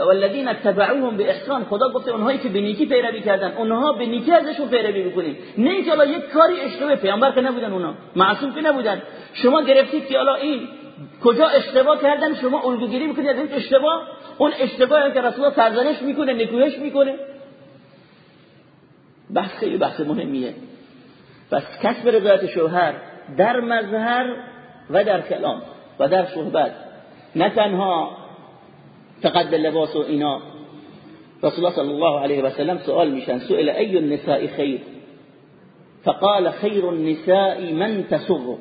والذین اتبعوهم به احسان خدا گفته اونهایی که به نیکی پیروی کردن اونها به نیکی ازشون پیروی بکنید نه اینکه الان یک کاری اشتباه پیامبر که نبودن اونا معصوم که نبودن. شما گرفتید که الان این کجا اشتباه کردن شما الگوگیری می‌کنید این اشتباه؟ اون اشتباهی که رسول سرزنش می‌کنه نکوهش می‌کنه. بحث خیلی بحث مهمیه. پس کسب رضایت شوهر در مظهر و در کلام و در صحبت. نه تنها فقط لباس و اینا. رسول الله صلی الله علیه و سلم سوال میشن سئل ای النساء خیر؟ فقال خیر النساء من تسر.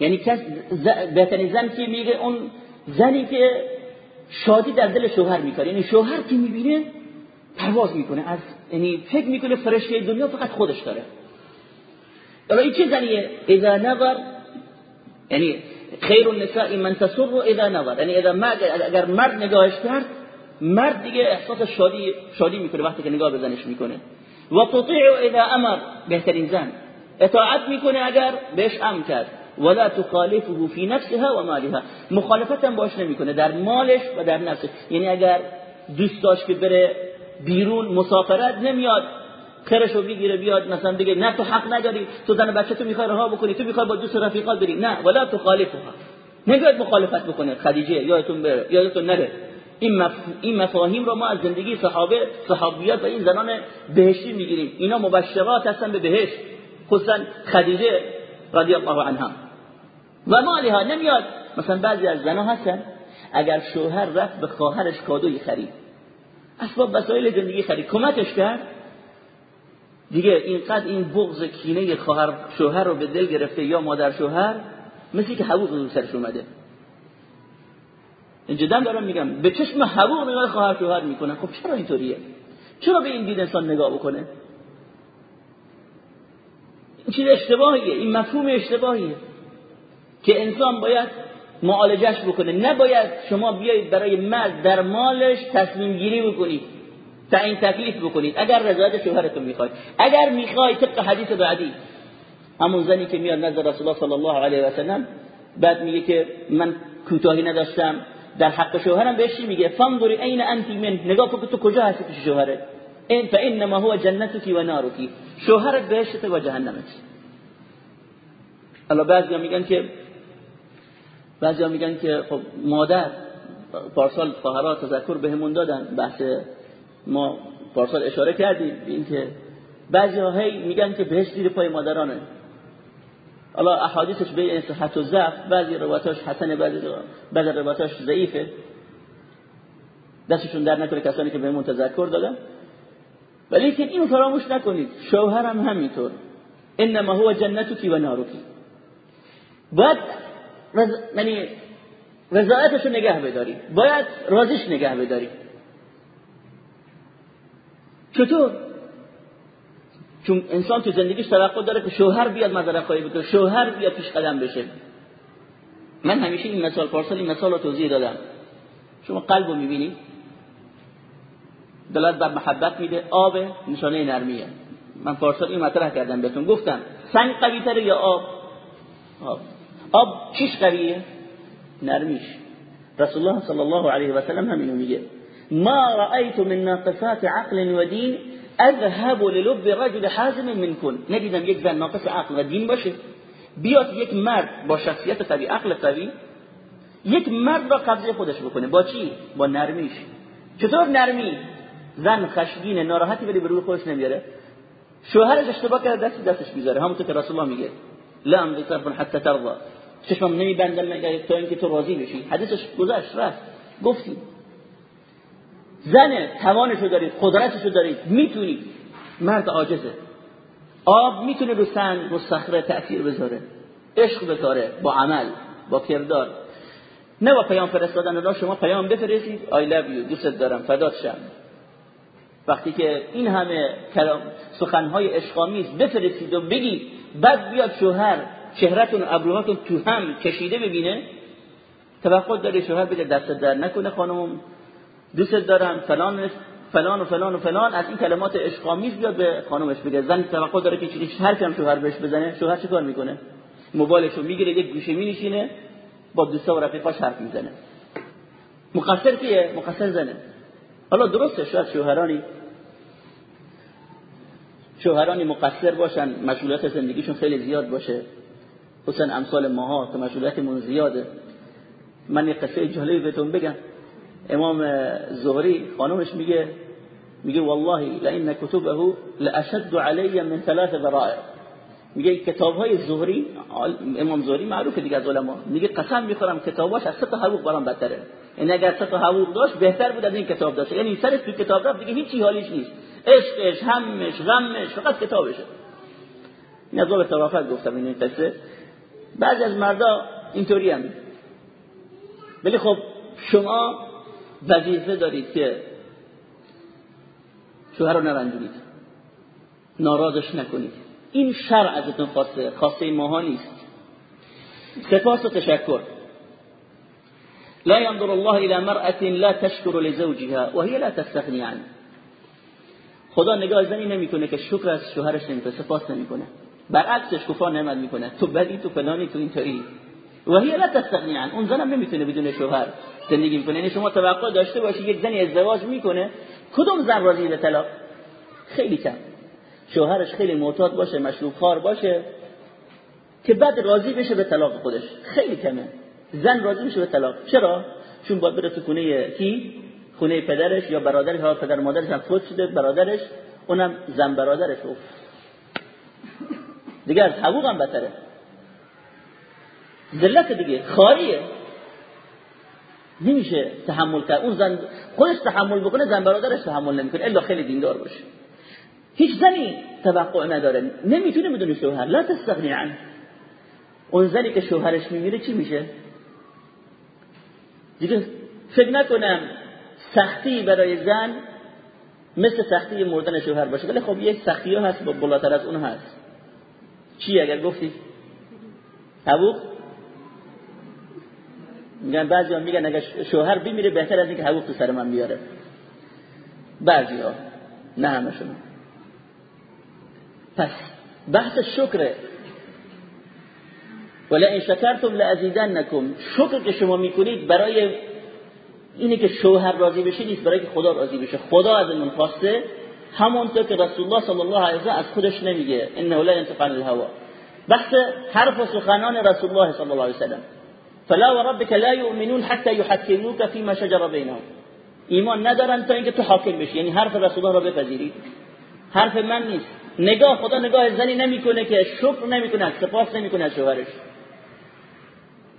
یعنی کس بهترین زن که میگه؟ اون زنی که شادی در دل شوهر می‌کنه. یعنی شوهر که می‌بینه پرواز می‌کنه. از یعنی فکر می‌کنه فرشته دنیا فقط خودش داره. حالا این چه زنیه اذا نظر؟ یعنی خیر النساء من تسر اذا نظر. یعنی اذا مرد اگر مرد نگاهش کرد مرد دیگه احساس شادی شادی می‌کنه وقتی که نگاه به زنش می‌کنه. و تطیع اذا امر بهترین زن. اطاعت می‌کنه اگر بهش امر کرد. ولا تخالفه في نفسها و مالها. مخالفت هم باش نمی‌کنه در مالش و در نفسش. یعنی اگر دوست داشت که بره بیرون مسافرت نمیاد. خیرش رو بگیره بیاد مثلا بگه نه تو حق نداری تو زن بچه تو می‌خوای رها بکنی تو می‌خوای با دوست رفیقات بری. نه ولا تخالفها. نمیاد مخالفت بکنه خدیجه یادتون بره یادتون نره. این, مف... این مفاهیم رو ما از زندگی صحابه صحابیات و این زنان بهشتی می‌گیریم. اینا مبشرات هستن به بهشت. خصوصا خدیجه رضی الله عنها. و مالها نمیاد. مثلا بعضی از زنها هستن اگر شوهر رفت به خواهرش کادوی خرید. اسباب وسایل زندگی خرید. کمکش کرد؟ دیگه اینقدر این بغض کینه خواهر شوهر رو به دل گرفته یا مادر شوهر مثل که حبوب رو سرش اومده. جدا دارم میگم به چشم حبوب نگاه خواهر شوهر می‌کنن خب چرا اینطوریه؟ چرا به این دید انسان نگاه بکنه؟ این چیز اشتباهیه این مفهوم اشتباهیه که انسان باید معالجش بکنه. نباید شما بیایید برای مرد در مالش تصمیم گیری بکنید. تعیین تکلیف بکنید. اگر رضایت شوهرتون می‌خواید. اگر می‌خواید طبق حدیث بعدی همون زنی که میاد نزد رسول الله صلی الله علیه و سلم بعد میگه که من کوتاهی نداشتم در حق شوهرم بهش میگه؟ فانظری عین انت من. نگاه کن تو کجا هستی پیش شوهرت؟ این فانما هو جنتك و نارك شوهرت بهشت و جهنمت الله بعضی میگن که بعضی میگن که خب مادر پارسال خواهرها تذکر بهمون دادن بحث ما پارسال اشاره کردیم اینکه بعضی ها میگن که بهش زیر پای مادرانه. الله احادیثش به صحت و ضعف بعضی روایتاش حسن بعضی بعضی روایتاش ضعیفه. دستشون در نکنه کسانی که بهمون تذکر دادن. ولی که اینو فراموش نکنید شوهرم همینطور. انما هو جنتکی و نارکی باید. یعنی رضایتش رو نگه بداری باید رازش نگه بداری چطور؟ چون انسان تو زندگیش توقع داره که شوهر بیاد مدرک خواهی بکنه شوهر بیاد پیش قدم بشه. من همیشه این مثال پارسال این مثال رو توضیح دادم. شما قلب رو می‌بینی؟ دلت بر محبت میده آب نشانه نرمیه. من پارسال این مطرح کردم بهتون. گفتم سنگ قوی تره یا آب؟ آب. آب چیش قویه؟ نرمیش. رسول الله صلی الله علیه و سلم همینو میگه. ما رأيت من ناقصات عقل و دین اذهب للب رجل حازم منكن. ندیدم یک زن ناقص عقل و دین باشه. بیاد یک مرد با شخصیت قوی عقل قوی یک مرد را قبضه خودش بکنه. با چی؟ با نرمیش چطور نرمی؟ زن خشمگین ناراحتی ولی به روی خودش نمیاره. شوهرش اشتباه کرده دست دستش می‌ذاره. همونطور که رسول الله میگه. لا امضي حتى ترضى. چشمم نمیبندم مگر تا اینکه تو راضی بشی. حدیثش گذشت رفت. گفتی. زن توانشو دارید قدرتشو دارید می‌تونید. مرد عاجزه. آب می‌تونه رو سنگ رو صخره تأثیر بذاره. عشق بذاره. با عمل با کردار. نه با پیام فرستادن. را شما پیام بفرستید. I love you. دوست دارم. فدات شم. وقتی که این همه کلام سخنهای عشقامیز بفرستید و بگید بعد بیاد شوهر چهرهتون ابروهاتون تو هم کشیده ببینه توقع داره شوهر بگه دست در نکنه خانم دوست دارم فلان فلان و فلان و فلان از این کلمات عشقامیز بیاد به خانومش بگه. زن توقع داره که چیزی هر کم شوهر بهش بزنه شوهر چیکار می‌کنه؟ موبایلشو می‌گیره یک گوشه مینشینه با دوستا و رفیقاش حرف می‌زنه. مقصر کیه؟ مقصر زنه. حالا درسته شاید شوهرانی شوهرانی مقصر باشن مسئولیت زندگیشون خیلی زیاد باشه. حسن امثال ماها که مسئولیتمون زیاده. من یه قصه جالبی بهتون بگم. امام زهری خانومش میگه میگه والله لان كتبه لاشد علي من ثلاث ذرائع. میگه کتاب های زهری امام زهری معروفه دیگه از علما. میگه قسم می‌خورم کتاباش از سه حقوق برام بدتره. این اگر سه حقوق داشت بهتر بود از این کتاب داشت. یعنی سرش تو کتاب رفت دیگه هیچی حالیش نیست. عشقش همش غمش فقط کتابشه. این از طرافت گفتم این قصه بعضی از مردا اینطوری هم. ولی خب شما وظیفه دارید که شوهر رو نرنجونید. ناراضش نکنید. این شرع ازتون خواسته. خواسته ماها نیست. سپاس و تشکر. لا ينظر الله الى مرأة لا تشكر لزوجها وهي لا تستغني عنه. خدا نگاه زنی نمی‌کنه که شکر از شوهرش نمی‌کنه. سپاس نمی‌کنه. برعکسش کفار نعمت می‌کنه. تو بدی تو فلانی تو اینطوری. و هی لا تستغنی عن اون زنم نمی‌تونه بدون شوهر زندگی کنه یعنی شما توقع داشته باشی یک زنی ازدواج می‌کنه. کدوم زن راضی به طلاق؟ خیلی کم. شوهرش خیلی معتاد باشه مشروب خار باشه که بعد راضی بشه به طلاق خودش. خیلی کمه. زن راضی میشه به طلاق. چرا؟ چون باید بره تو خونه کی؟ خونه پدرش یا برادرش. ها پدر مادرش هم فوت شده برادرش. اونم زن برادرش. اوف. دیگه از حقوق هم بتره ذلت دیگه. خاریه نمیشه تحمل کرد. اون زن خودش تحمل بکنه زن برادرش تحمل نمی‌کنه. الا خیلی دیندار باشه. هیچ زنی توقع نداره. نمی‌تونه بدون شوهر. لا تستغنی عن اون زنی که شوهرش میمیره چی میشه؟ دیگه فکر نکنم سختی برای زن مثل سختی مردن شوهر باشه. ولی خب یک سختی ها هست بالاتر از اون هست. چی؟ اگر گفتی؟ حقوق میگن بعضی ها میگن اگر شوهر بمیره بهتر از اینکه حقوق تو سر من بیاره. بعضی ها نه همشون پس بحث شکره. ولی این شکرتم لازیدنکم. شکر که شما می‌کنید برای اینه که شوهر راضی بشه نیست برای که خدا راضی بشه. خدا از من خواسته. همونطور که رسول الله صلی الله علیه و از خودش نمیگه. انه لا ينطق عن الهوا. بحث حرف و سخنان رسول الله صلی الله علیه و سلم. فلا وربك لا يؤمنون حتى يحكموك فيما شجر بينهم. ایمان ندارن تا اینکه تو حاکم بشی. یعنی حرف رسول الله را بپذیری حرف من نیست. نگاه خدا نگاه زنی نمی‌کنه که شکر نمی‌کنه سپاس نمی‌کنه از شوهرش.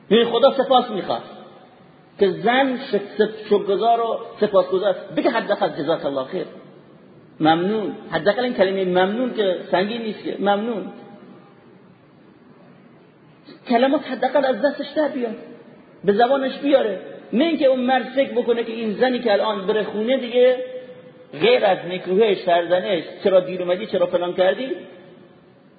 یعنی خدا سپاس می‌خواد. که زن شکرگزار و سپاسگزار بگه حداقل جزاک الله خیر. ممنون. حداقل این کلمه ممنون که سنگین نیست که. ممنون. کلمات حداقل از دستش در بیاد به زبانش بیاره. نه اینکه اون مرد فکر بکنه که این زنی که الان بره خونه دیگه غیر از نکوهش سرزنش چرا دیر اومدی چرا فلان کردی؟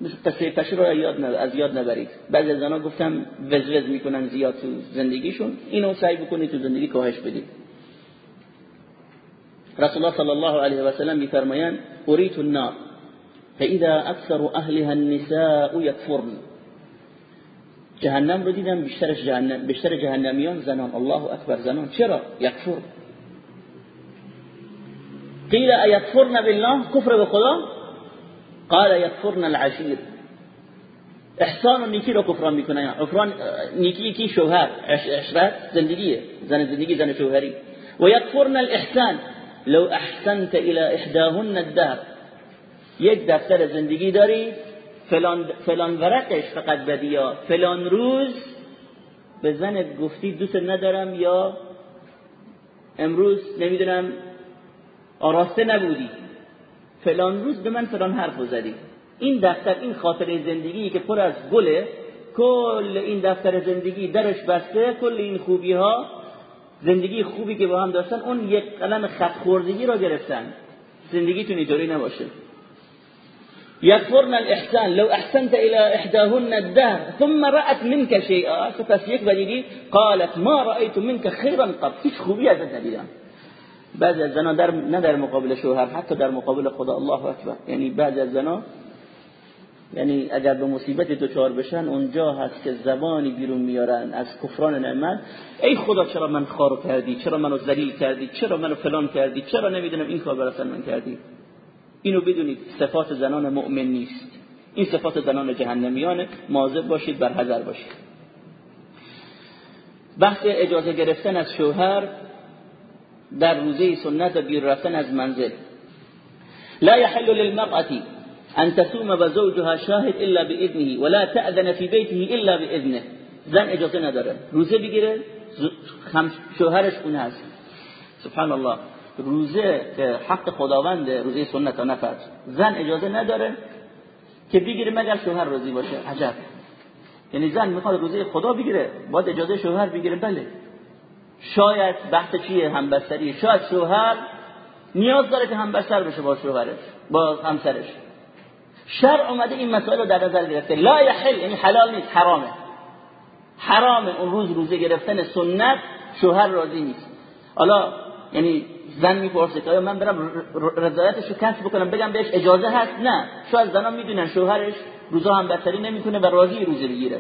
مثل قصه پشه رو یاد از یاد نبرید. بعضی از گفتم وزوز می‌کنن زیاد تو زندگیشون. اینو سعی بکنید تو زندگی کاهش بدید. رسول الله صلی الله علیه و سلم میفرمایند اریت النار فاذا اكثر اهلها النساء يكفرن جهنم رو دیدم بیشترش جهنم بیشتر جهنمیان زنان. الله اکبر زنان. چرا؟ یکفر. قیل ایکفرن بالله کفر به خدا؟ قال یکفرن العشیر. احسان و نیکی رو کفران عفران نیکی کی شوهر عشرت زندگیه. زن زندگی زن شوهری. و یکفرن الاحسان. لو احسنت الى احداهن الدهر. یک دفتر زندگی داری فلان, فلان ورقش فقط بدی یا فلان روز به زنت گفتی دوست ندارم یا امروز نمی‌دونم آراسته نبودی. فلان روز به من فلان حرف زدی. این دفتر این خاطره زندگی که پر از گله کل این دفتر زندگی درش بسته کل این خوبی ها زندگی خوبی که با هم داشتن اون یک قلم خط خوردگی را گرفتن. زندگیتون اینطوری نباشه. يكفرن الإحسان. لو أحسنت إلى إحداهن الدهر ثم رأت منك شيئا سپس یک قالت ما رأيت منك خيرا قط. هیچ خوبی ازت ندیدم بعضی از در مقابل شوهر حتی در مقابل خدا. الله اکبر. یعنی بعضی از زنا یعنی اگر به مصیبت دوچار بشن اونجا هست که زبانی بیرون میارن از کفران نعمت. ای خدا چرا من خارو کردی؟ چرا منو ذلیل کردی؟ چرا منو فلان کردی؟ چرا نمی‌دونم این کار برای من کردی؟ اینو بدونید صفات زنان مؤمن نیست. این صفات زنان جهنمیان مواظب باشید بر حذر باشید. بحث اجازه گرفتن از شوهر در روزه سنت و بیر رفتن از منزل. لا يحل للمرأة ان تصوم و زوجها شاهد الا باذنه ولا تأذن في بيته الا باذنه زن اجازه نداره. روزه بگیره شوهرش خونه هست. سبحان الله. روزه که حق خداوند روزه سنت و نفر زن اجازه نداره که بگیره مگر شوهر راضی باشه. عجب. یعنی زن می‌خواد روزه خدا بگیره باید اجازه شوهر بگیره. بله. شاید بحث چیه؟ همبستری. شاید شوهر نیاز داره که همبستر بشه با شوهرش با همسرش. شرع اومده این مسائل رو در نظر گرفته. لا یحل یعنی حلال نیست حرامه. حرامه اون روز روزه گرفتن سنت شوهر راضی نیست. حالا یعنی زن می‌پرسه که من برم رضایتش رو کسب بکنم؟ بگم بهش اجازه هست؟ نه. شاید زنا می‌دونن شوهرش روزا هم بسری نمی‌کنه و راضی روزه بگیره.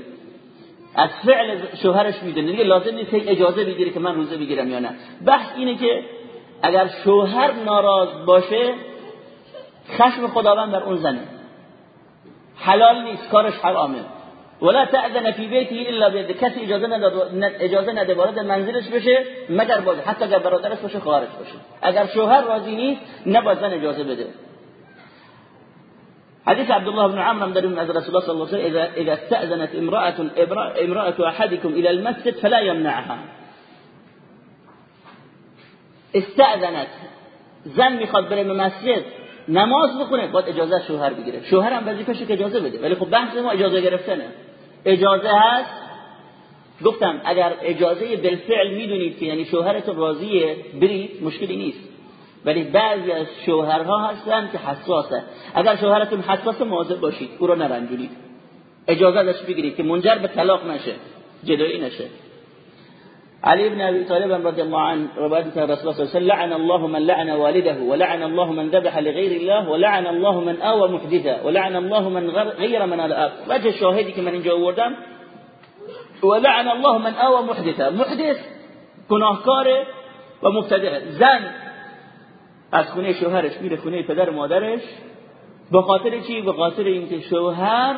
از فعل شوهرش می‌دونه. دیگه لازم نیست اجازه بگیره که من روزه بگیرم یا نه. بحث اینه که اگر شوهر ناراض باشه خشم خداوند بر اون زنه. حلال نیست. کارش حرامه. ولا تأذن فی بیته الا بید کسی اجازه نده اجازه نده وارد منزلش بشه مگر باشه حتی اگر برادرش باشه خواهرش باشه. اگر شوهر راضی نیست نباید زن اجازه بده. حديث عبد الله بن عمرو من از رسول الله صلى الله عليه وسلم اذا اذا استأذنت امرأة امرأة احدكم الى المسجد فلا يمنعها. استأذنت. زن می‌خواد بره به مسجد نماز بخونه باید اجازه شوهر بگیره. شوهر هم وظیفه‌شه که اجازه بده. ولی خب بحث ما اجازه گرفتنه. اجازه هست؟ گفتم اگر اجازه بالفعل می‌دونید که یعنی شوهرتون راضیه برید مشکلی نیست. ولی بعضی از شوهرها هستن که حساسه. اگر شوهرتون حساس مواظب باشید. او رو نرنجونید اجازه ازش بگیرید که منجر به طلاق نشه. جدایی نشه. علي بن أبي طالب رضي الله عنه روایت رسول الله صلى الله عليه وسلم لعن الله من لعن والده ولعن الله من ذبح لغير الله ولعن الله من آوى محدثا ولعن الله من غير من الاب وجه شاهدی که من اینجا آوردم ولعن الله من آوى محدثا. محدث گناهکار و مبتدع. زن از خونه شوهرش میره خونه پدر مادرش به خاطر چی؟ به خاطر اینکه شوهر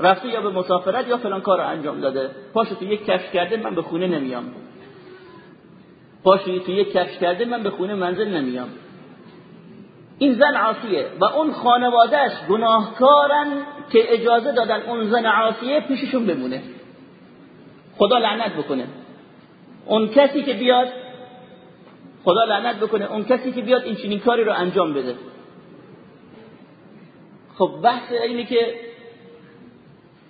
رفته یا به مسافرت یا فلان کار انجام داده. پاشو تو یک کفش کرده من به خونه نمیام. پاشو تو یک کفش کرده من به خونه منزل نمیام. این زن عاصیه و اون خانوادهش گناهکارن که اجازه دادن اون زن عاصیه پیششون بمونه. خدا لعنت بکنه. اون کسی که بیاد خدا لعنت بکنه. اون کسی که بیاد این چنین کاری رو انجام بده. خب بحث اینه که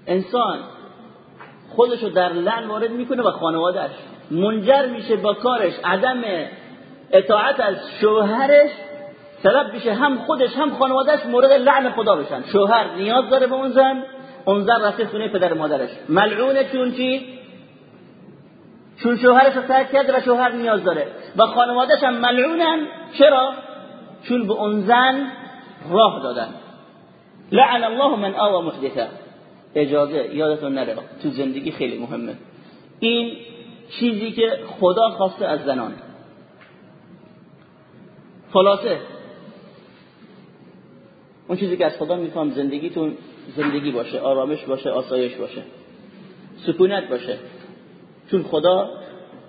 انسان خودشو در لعن وارد می‌کنه و خانوادهش منجر میشه با کارش عدم اطاعت از شوهرش سبب میشه هم خودش هم خانوادهش مورد لعن خدا بشن. شوهر نیاز داره به اون زن اون زن رفته خونه پدر مادرش. ملعونه چون چی؟ چون شوهرش رو ترک کرده و شوهر نیاز داره. و خانوادهش هم ملعونن. چرا؟ چون به اون زن راه دادن. لعن الله من آوى محدثا اجازه یادتون نره تو زندگی خیلی مهمه. این چیزی که خدا خواسته از زنان خلاصه. اون چیزی که از خدا می‌خوام زندگیتون زندگی باشه آرامش باشه آسایش باشه. سکونت باشه. چون خدا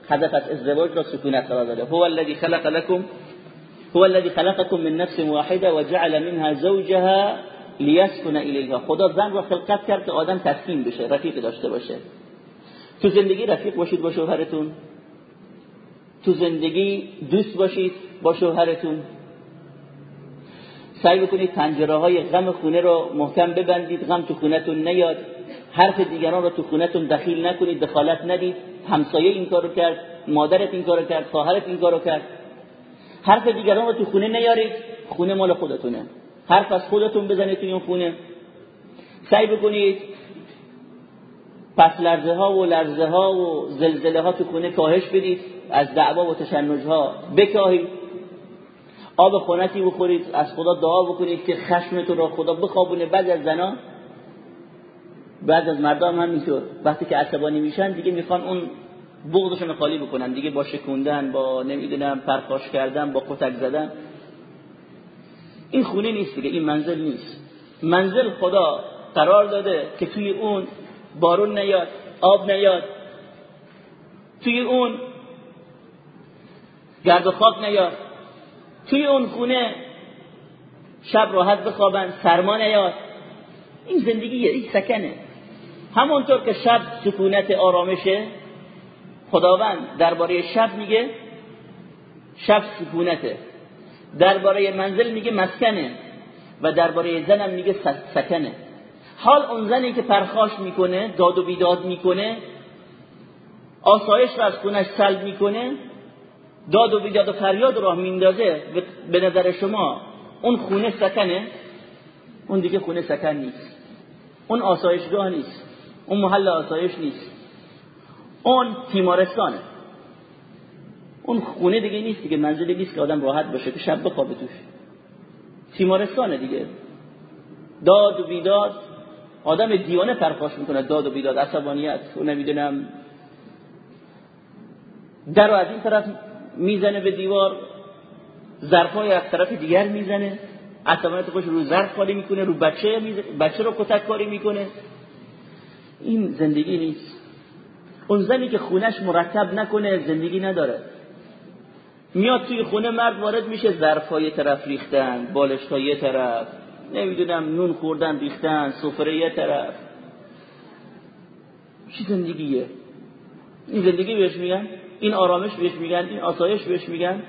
هدف از ازدواج را سکونت قرار داده. هو الذي خلق لكم هو الذي خلقكم من نفس واحده وجعل منها زوجها لیسکن الیها خدا زن را خلقت کرد که آدم تسکین بشه رفیق داشته باشه. تو زندگی رفیق باشید با شوهرتون. تو زندگی دوست باشید با شوهرتون. سعی بکنید پنجره های غم خونه رو محکم ببندید غم تو خونتون نیاد. حرف دیگران رو تو خونتون دخیل نکنید دخالت ندید. همسایه این کارو کرد مادرت این کارو کرد خواهرت این کارو کرد. حرف دیگران رو تو خونه نیارید خونه مال خودتونه. حرف از خودتون بزنید توی اون خونه. سعی بکنید پس لرزه ها و لرزه ها و زلزله ها تو خونه کاهش بدید از دعوا و تشنج ها بکاهید. آب خونتی بخورید از خدا دعا بکنید که خشمتون را خدا بخوابونه. بعد از زنا بعد از مردم هم اینطور. وقتی که عصبانی میشن دیگه می‌خوان اون بغضشون خالی بکنن. دیگه با شکوندن با نمی‌دونم پرخاش کردن با کتک زدن. این خونه نیست دیگه این منزل نیست. منزل خدا قرار داده که توی اون بارون نیاد آب نیاد. توی اون گرد و خاک نیاد. توی اون خونه شب راحت بخوابن سرما نیاد. این زندگیه این سکنه. همونطور که شب سکونت آرامشه خداوند درباره شب میگه شب سکونته. درباره منزل میگه مسکنه و درباره زنم میگه سکنه. حال اون زنی که پرخاش می‌کنه داد و بیداد می‌کنه آسایش رو از خونش سلب می‌کنه داد و بیداد و فریاد راه میندازه. به نظر شما اون خونه سکنه؟ اون دیگه خونه سکن نیست. اون آسایشگاه نیست. اون محل آسایش نیست. اون تیمارستانه. اون خونه دیگه نیست دیگه منزلی نیست که آدم راحت باشه که شب بخوابه توش. تیمارستانه دیگه. داد و بیداد. آدم دیوانه پرخاش می‌کنه داد و بیداد عصبانیت و نمی‌دونم. در از این طرف می‌زنه به دیوار. ظرفای از طرف دیگر می‌زنه. عصبانیت خوش رو ظرف کاری می‌کنه رو بچه بچه رو کتک کاری می‌کنه. این زندگی نیست. اون زنی که خونش مرتب نکنه زندگی نداره. میاد توی خونه مرد وارد میشه ظرفای طرف ریختن بالش یه طرف نمی‌دونم نون خوردن ریختن سفره یه طرف. چی زندگیه؟ این زندگی بهش میگن؟ این آرامش بهش میگن؟ این آسایش بهش میگن؟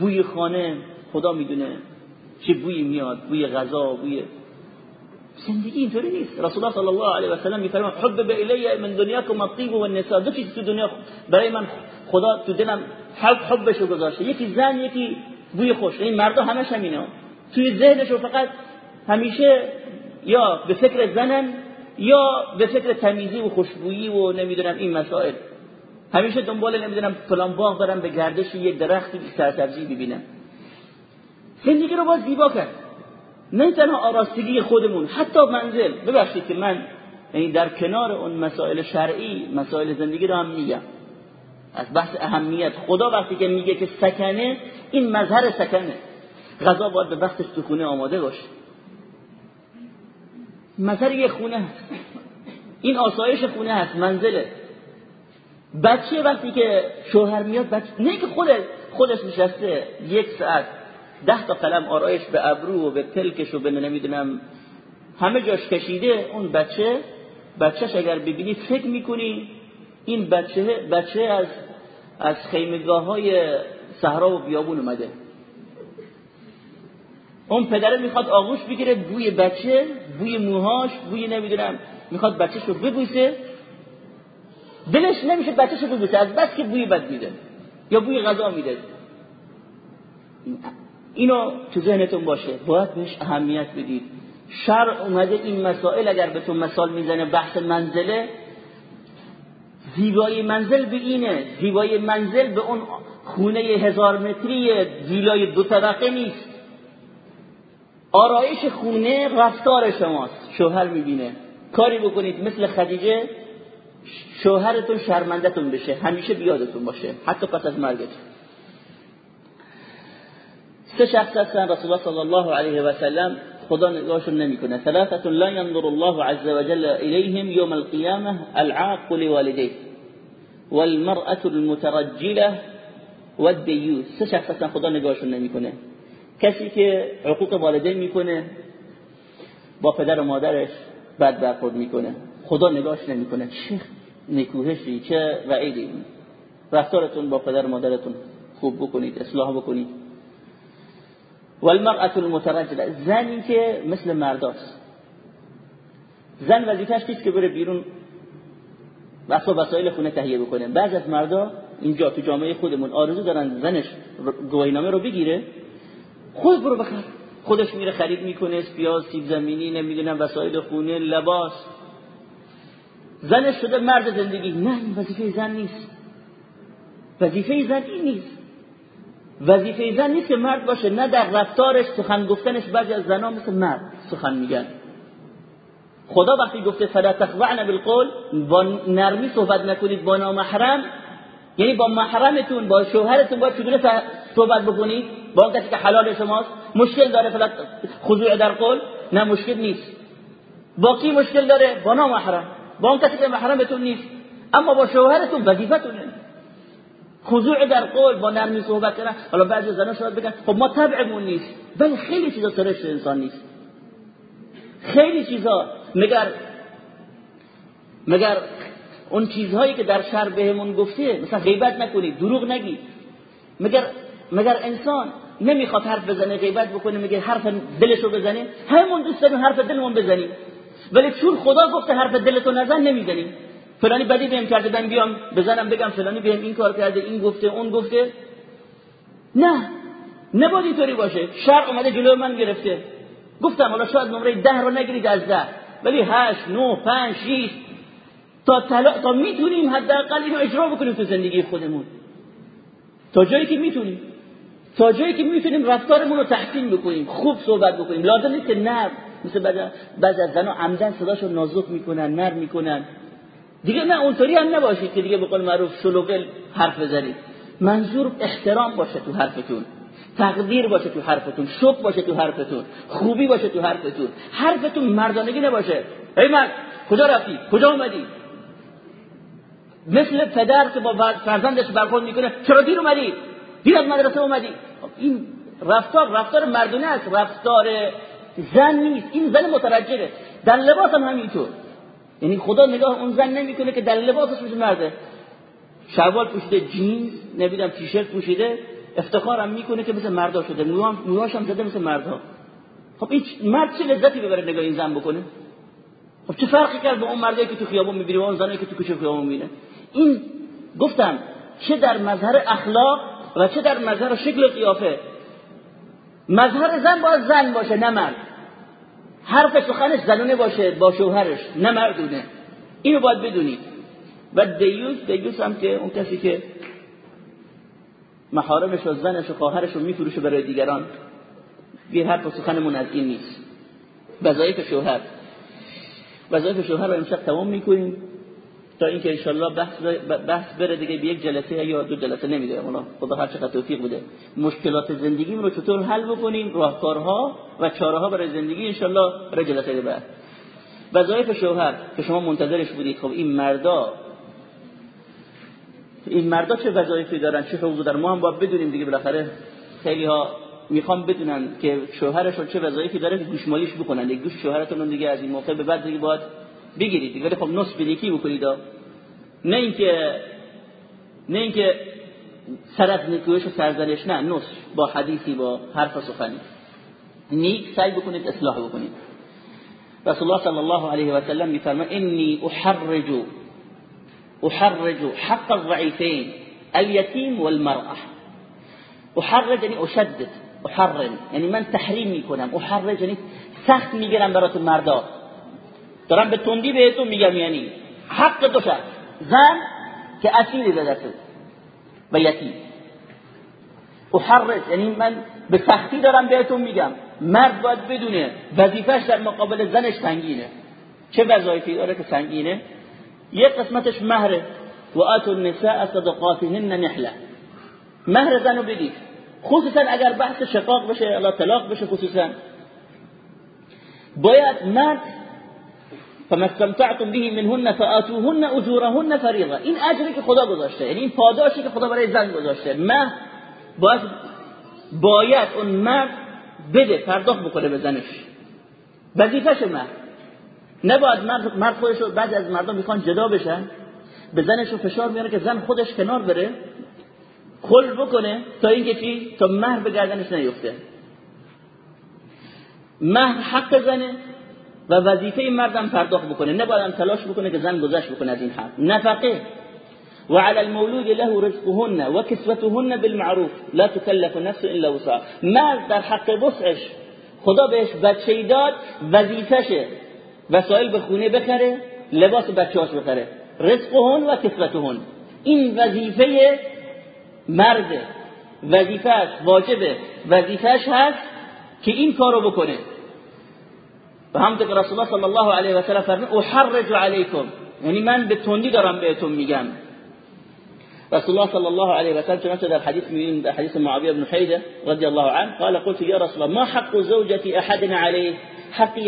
بوی خانه خدا می‌دونه چه بوی میاد بوی غذا بوی زندگی اینطوری نیست. رسول الله صلی الله علیه و سلم میفرماید حب به الی من دنیاکم الطیب و تو دنیا برای من خدا تو دلم حب حبشو گذاشته. یکی زن یکی بوی خوش. این مردا همش همینا توی ذهنشو فقط همیشه یا به فکر زنن یا به فکر تمیزی و خوشبویی و نمی‌دونم این مسائل. همیشه دنبال نمی‌دونم فلان باغ برم به گردش یک درختی سرسبزی ببینم زندگی رو باز زیبا کرد. نه تنها آراستگی خودمون حتی منزل. ببخشید که من یعنی در کنار اون مسائل شرعی مسائل زندگی رو هم میگم. از بحث اهمیت. خدا وقتی که میگه که سکنه این مظهر سکنه. غذا باید به وقتش تو خونه آماده باشه. مظهر یه خونه هست. این آسایش خونه هست منزله. بچه وقتی که شوهر میاد بچه نه که خودش خودش نشسته یک ساعت ده تا قلم آرایش به ابرو و به تلکش و به نمی‌دونم همه جاش کشیده اون بچه بچهش اگر ببینی فکر می‌کنی این بچه بچه از از خیمگاه های صحرا و بیابون اومده. اون پدره می‌خواد آغوش بگیره بوی بچه بوی موهاش بوی نمی‌دونم می‌خواد بچهش رو ببوسه. دلش نمیشه بچهش رو ببوسه از بس که بوی بد میده یا بوی غذا میده. اینو تو ذهنتون باشه. باید بهش اهمیت بدید. شرع اومده این مسائل اگر بهتون مثال می‌زنه بحث منزله زیبایی منزل به اینه. زیبایی منزل به اون خونه هزار متری ویلای دو طبقه نیست. آرایش خونه رفتار شماست. شوهر می‌بینه. کاری بکنید مثل خدیجه شوهرتون شرمندتون بشه. همیشه بیادتون باشه. حتی پس از مرگتون سه شخص هستن. رسول الله صلی الله علیه و سلم. خدا نگاهشون نمی‌کنه. ثلاثه لا ينظر الله عز وجل اليهم يوم القيامه العاق لوالديه والمرأة المترجله والديوث سه شخص هستن خدا نگاهشون نمی‌کنه. کسی که حقوق والدین می‌کنه با پدر و مادرش بد برخورد می‌کنه. خدا نگاهش نمی‌کنه. چه نکوهشی چه وعیدی. رفتارتون با پدر و مادرتون خوب بکنید اصلاح بکنید. والمرأة المترجله زنی که مثل مرداست زن وظیفش نیست که بره بیرون وقتا وسایل خونه تهیه بکنه. بعض از مردا اینجا تو جامعه خودمون آرزو دارن زنش گواهینامه رو بگیره. خود برو بخر. خودش میره خرید می‌کنه پیاز سیب زمینی نمی‌دونم وسایل خونه لباس. زنش شده مرد زندگی. نه وظیفه زن نیست. وظیفه زن این نیست. وظیفه زن نیست که مرد باشه. نه در رفتارش سخن گفتنش بعضی از زنها مثل مرد سخن میگن. خدا وقتی گفته فلا تخضعن بالقول با نرمی صحبت نکنید با نامحرم. یعنی با محرمتون با شوهرتون باید چگونه صحبت بکنید؟ با اون کسی که حلال شماست. مشکل داره فلا خضوع در قول؟ نه مشکل نیست. با کی مشکل داره؟ با نامحرم. با اون کسی که محرمتون نیست. اما با شوهرتون وظیفتونه خضوع در قول با نرمی صحبت کردن. حالا بعضی زنان شاید بگن خب ما طبعمون نیست. ولی خیلی چیزا سرشت انسان نیست. خیلی چیزا. مگر مگر اون چیزهایی که در شر بهمون گفته مثلا غیبت نکنید دروغ نگید مگر مگر انسان نمی‌خواد حرف بزنه غیبت بکنه میگه حرف دلشو بزنه؟ همون دوست داریم حرف دلمون بزنیم ولی چون خدا گفته حرف دلتو نزن نمی‌زنیم فلانی بدی بهم کرده من بیام بزنم بگم فلانی بهم این کار کرده این گفته اون گفته. نه نباید اینطوری باشه. شر اومده جلو من گرفته. گفتم حالا شاید نمره ده رو نگیرید از ده. ولی هشت نو پنج شیش تا, تلا... تا می‌تونیم حداقل اینو اجرا بکنیم تو زندگی خودمون. تا جایی که می‌تونیم. تا جایی که می‌تونیم رفتارمون رو تحسین بکنیم خوب صحبت بکنیم. لازم نیست که نرم مثل بعض از زنها عمدن صداشو نازک می‌کنن نرم می‌کنن. دیگه نه اونطوری هم نباشید که دیگه به معروف شلوغل حرف بزنید. منظور احترام باشه تو حرفتون. تقدیر باشه تو حرفتون شک باشه تو حرفتون خوبی باشه تو حرفتون. حرفتون مردانگی نباشه. ای من کجا رفتی؟ کجا اومدی؟ مثل پدر که با فرزندش برخورد می‌کنه چرا دیر اومدی؟ دیر از مدرسه اومدی. خب این رفتار رفتار مردونه است. رفتار زن نیست. این زن مترجره در لباس هم همینطور. یعنی خدا نگاه اون زن نمی‌کنه که در لباسش مرده. شلوار پوشیده جینز نمی‌دونم تیشرت پوشیده. افتخارم می‌کنه که مثل مردا شده. موهاش هم زده مثل مردها خب این مرد چه لذتی ببره نگاه این زن بکنه؟ خب چه فرقی کرد با اون مردی که تو خیابون می‌بینی و اون زنی که تو کوچه خیابون می‌بینه؟ این گفتم چه در مظهر اخلاق و چه در مظهر شکل قیافه. مظهر زن باید زن باشه نه مرد. حرف سخنش زنونه باشه با شوهرش نه مردونه. اینو باید بدونید و دیوس دیوس هم که اون کسی که محارمش و زنش و خواهرش رو میفروشه برای دیگران. یه حرف و سخنمون از این نیست. وظایف شوهر. وظایف شوهر رو امشب تمام می‌کنیم تا اینکه انشالله بحث بحث بره دیگه به یک جلسه یا دو جلسه نمیده. اونا خدا هر چقدر توفیق بده مشکلات زندگیم رو چطور حل بکنیم؟ راهکارها و چاره ها برای زندگی انشالله برای جلسه بعد. وظایف شوهر که شما منتظرش بودید. خب این مردا این مردا چه وظایفی دارن چه حقوقی دارن؟ ما هم باید بدونیم دیگه بالاخره خیلی ها می‌خوام بدونن که شوهرشون چه وظایفی داره که گوشمالیش بکنن. دیگه گوش شوهرتون دیگه از این موقع به بعد دیگه باید بگیرید ولی خب نصف نیکی بکنید نه اینکه نه اینکه سر از و سرزنش نه نصف با حدیثی با حرف و سخنی. نیک سعی بکنید اصلاح بکنید. رسول الله صلی الله علیه و سلم میفرماید انی احرج احرج حق الضعیفین الیتیم والمرأه احرج یعنی اشدد احرم یعنی من تحریم می‌کنم؟ احرج یعنی سخت می‌گیرم براتون مردا. دارم به تندی بهتون میگم یعنی حق دو زن که اسیری به و یتیم. احرج یعنی من به سختی دارم بهتون میگم. مرد باید بدونه وظیفش در مقابل زنش سنگینه. چه وظایفی داره که سنگینه؟ یک قسمتش مهره. و آتو النساء صدقاتهن نحله مهر زنو بدید. خصوصا اگر بحث شقاق بشه الله طلاق بشه خصوصا. باید مرد فما استمتعتم به منهن فآتوهن اجورهن فریضه این اجری که خدا گذاشته یعنی این پاداشی که خدا برای زن گذاشته. مه باید باید اون مرد بده پرداخت بکنه به زنش. وظیفش مه نباید مرد مرد خودش رو بعد از مردم می‌خوان جدا بشن. به زنش رو فشار میاره که زن خودش کنار بره. کل بکنه تا اینکه چی؟ تا مهر به گردنش نیفته. مهر حق زنه و وظیفه مردم پرداخت بکنه. نباید تلاش بکنه که زن گذشت بکنه از این حق. نفقه. وعلى المولود له رزقهن وكسوتهن بالمعروف. لا تكلف نفس الا وسعها. مرد در حق وسعش خدا بهش بچه داد وظیفشه وسایل به خونه بخره لباس بچه‌هاش بخره. رزقهن و کسوتهن این وظیفه مرده وظیفهش واجبه. وظیفهش هست که این کارو بکنه. و همونطور که رسول الله صلی الله علیه و سلم فرمود احرج علیکم. یعنی من به تندی دارم بهتون میگم. رسول الله صلی الله علیه و سلم چنانچه در حدیث می‌بینیم در حدیث معاویه بن حیده رضی الله عنه قال قلت یا رسول الله ما حق زوجتی احدنا علیه؟ حق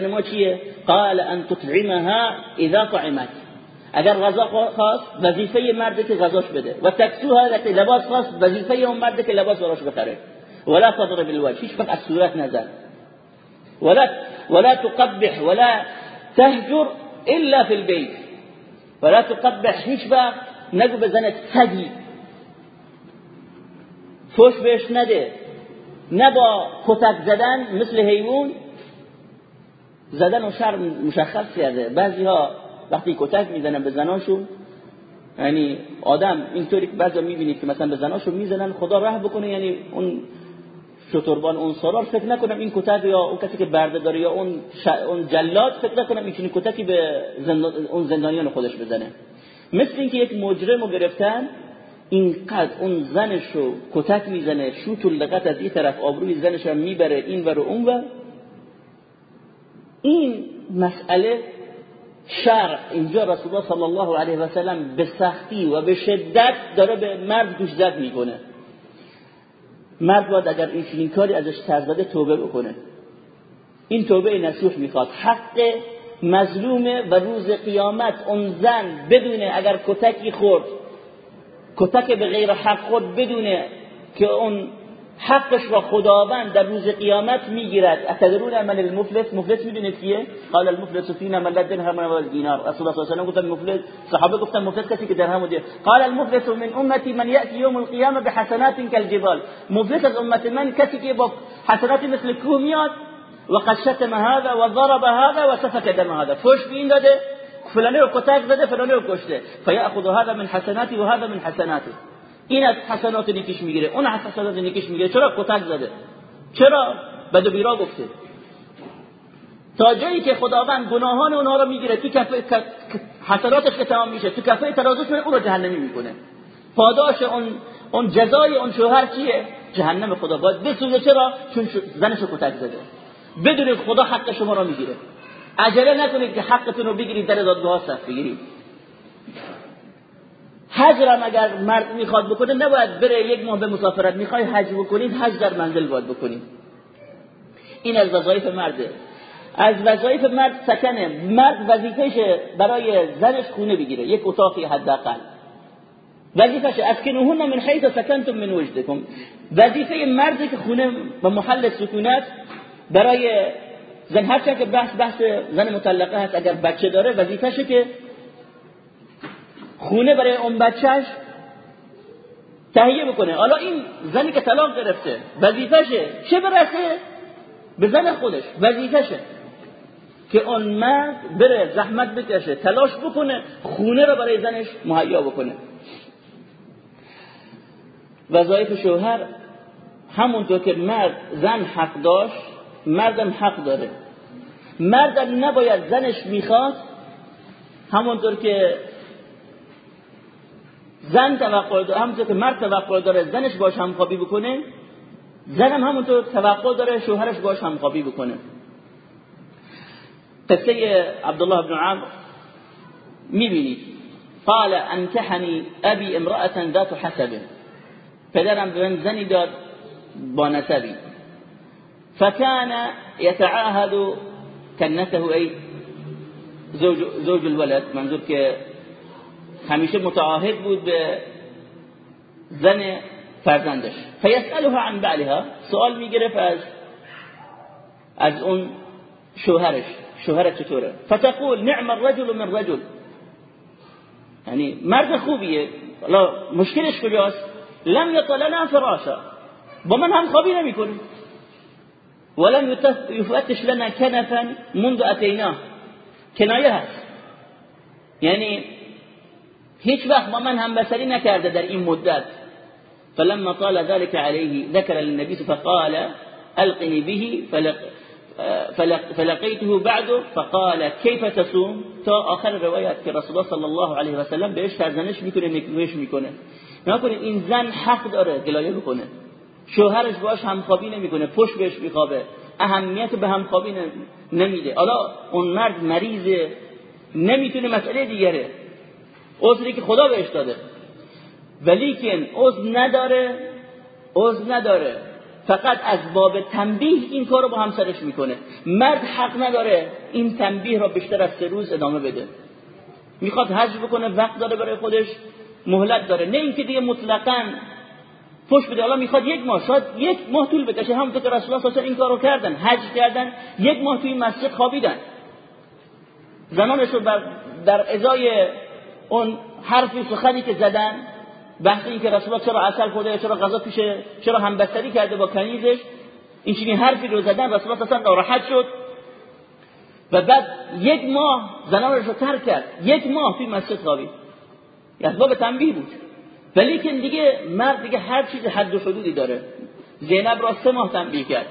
به ما چیه قال أن تطعمها إذا طعمت. اگر غذا خواست وظیفه مرد که غذاش بده. و تکسوها لباس خواست وظیفه اون مرد که لباس براش بخره. ولا تضرب الوجه هیچ وقت از صورت نزن ولا ولا تقبح ولا تهجر إلا في البيت. ولا تقبح هیچ وقت نگو به زنت سگی. فوش بهش نده. نه با زدن مثل حیوان زدن و شر مشخص کرده بعضی ها وقتی کتک می‌زنن به زناشون یعنی آدم اینطوری که بعضا می‌بینید که مثلا به زناشون می‌زنن خدا راه بکنه یعنی اون شتربان اون سرار فکر نکنم این کتک یا اون کسی که برده داره یا اون اون جلاد فکر نکنم می‌تونه کتکی به اون زندانیان خودش بزنه. مثل اینکه یک مجرم رو گرفتن اینقدر اون زنش رو کتک می‌زنه شوت و لغت از این طرف آبروی زنش رو می‌بره این ور و اون ور. این مسئله شرع. اینجا رسول الله صلی الله علیه و سلم به سختی و به شدت داره به مرد گوش زد می‌کنه. مرد باید اگر این کاری ازش سرزده توبه بکنه. این توبه نصوح می‌خواد. حق مظلومه و روز قیامت اون زن بدونه اگر کتکی خورد کتک به غیر حق خود بدونه که اون حقش را خداوند در روز قیامت می‌گیرد. اتدرون من المفلس؟ مفلس می‌دونید کیه؟ قال المفلس فينا من لا درهم ولا دینار رسول الله صلی الله و مفلس صحابه گفتن مفلس کسی که درهم و قال المفلس من امتی من یاتی یوم القیامه بحسنات كالجبال مفلس از امت من کسی که با حسنات مثل کوه میاد وقد شتم هذا وضرب هذا وسفك دم هذا. فوش بین داده فلانی رو کتک زده فلانی رو کشته. فیاخذ هذا من حسناتی و هذا من حسناته این از حسنات نیکیش می‌گیره اون از حسنات نیکیش می‌گیره. چرا؟ کتک زده. چرا؟ بد و بیرا گفته. تا جایی که خداوند گناهان اونها رو می‌گیره تو کفه حسناتش که تمام میشه تو کفه ترازوش میره اون رو جهنمی می‌کنه. پاداش اون اون جزای اون شوهر چیه؟ جهنم خدا. باید بسوزه. چرا؟ چون زنش رو کتک زده. بدونید خدا حق شما رو می‌گیره. عجله نکنید که حقتون رو بگیرید در دادگاه صف بگیرید. حج را اگر مرد می‌خواد بکنه نباید بره یک ماه به مسافرت. می‌خوای حج بکنید حج در منزل باید بکنید. این از وظایف مرده از وظایف مرد سکنه مرد وظیفهش برای زنش خونه بگیره یک اتاقی حداقل. وظیفش اسکنوهن من حیث سکنتم من وجدکم. وظیفه مرد که خونه و محل سکونت برای زن هرچند که بحث بحث زن مطلقه هست اگر بچه داره وظیفشه که خونه برای اون بچهش تهیه بکنه حالا این زنی که طلاق گرفته وظیفشه چه برسه؟ به زن خودش. وظیفشه که اون مرد بره زحمت بکشه تلاش بکنه خونه رو برای زنش مهیا بکنه. وظایف شوهر همونطور که مرد زن حق داشت مردم حق داره. مردم نباید زنش می‌خواد همونطور که زن توقع داره همونطور که مرد توقع داره زنش باش همخوابی بکنه زنم همونطور توقع داره شوهرش باش همخوابی بکنه. قصه عبدالله بن عمر می‌بینید. قال انکحنی ابی امرأة ذات حسب. پدرم به من زنی داد با نسبی. فكان يتعاهد كنته ای زوج, زوج الولد منظور که همیشه متعاهد بود به زن فرزندش. فیسألها عن بعلها سوال می‌گرفت از از اون شوهرش. شوهر چطوره؟ فتقول نعم الرجل من رجل. یعنی مرد خوبیه. مشکلش کجاست؟ لم یطلنا فراشا. با من هم خوابی نمی‌کنه ولم یفتش لنا کنفا منذ اتیناه کنایه هست. یعنی هیچ وقت با من همبسری نکرده در این مدت. فلما طال ذلك عليه ذكر للنبي فقال القني به فلقیته بعد فقال كيف تصوم؟ تا آخر روایت که رسول الله صلی الله علیه و سلم بهش سرزنش می‌کنه نکوهش می‌کنه. نکنه این زن حق داره گلایه بکنه. شوهرش باش همخوابی نمی‌کنه پشت بهش میخوابه. اهمیت به همخوابی نمیده. حالا اون مرد مریضه نمی‌تونه مسئله دیگره. عذری که خدا بهش داده. ولیکن عذر نداره عذر نداره. فقط از باب تنبیه این کارو با همسرش می‌کنه. مرد حق نداره این تنبیه را بیشتر از سه روز ادامه بده. می‌خواد حج بکنه وقت داره برای خودش مهلت داره. نه اینکه دیگه مطلقا پشت بده حالا می‌خواد یک ماه شاید یک ماه طول بکشه. همونطور که رسول الله این کارو کردن حج کردن یک ماه توی مسجد خوابیدن. زنانش رو در ازای اون حرفی سخنی که زدن بحث این که رسول چرا عسل خورده چرا غذا پیشه چرا همبستری کرده با کنیزش این چنین حرفی رو زدن رسول اصلا ناراحت شد. و بعد یک ماه زنانش رو ترک کرد. یک ماه توی مسجد خوابید. از باب تنبیه بود. ولی که دیگه مرد دیگه هر چیز حد و حدودی داره. زینب را سه ماه تنبیه کرد.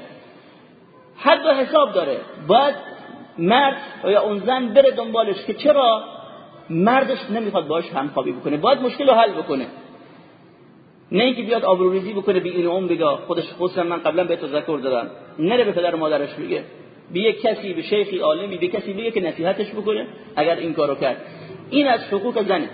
حد و حساب داره. باید مرد یا اون زن بره دنبالش که چرا؟ مردش نمی‌خواد باش همخوابی بکنه. باید مشکل رو حل بکنه. نه اینکه بیاد آبروریزی بکنه بی این اون بگه خودش خودم من قبلا به تذکر دادم. نره به پدر مادرش بگه. به یک کسی به شیخی عالمی به کسی بگه که نصیحتش بکنه اگر این کارو کرد. این از حقوق زنه.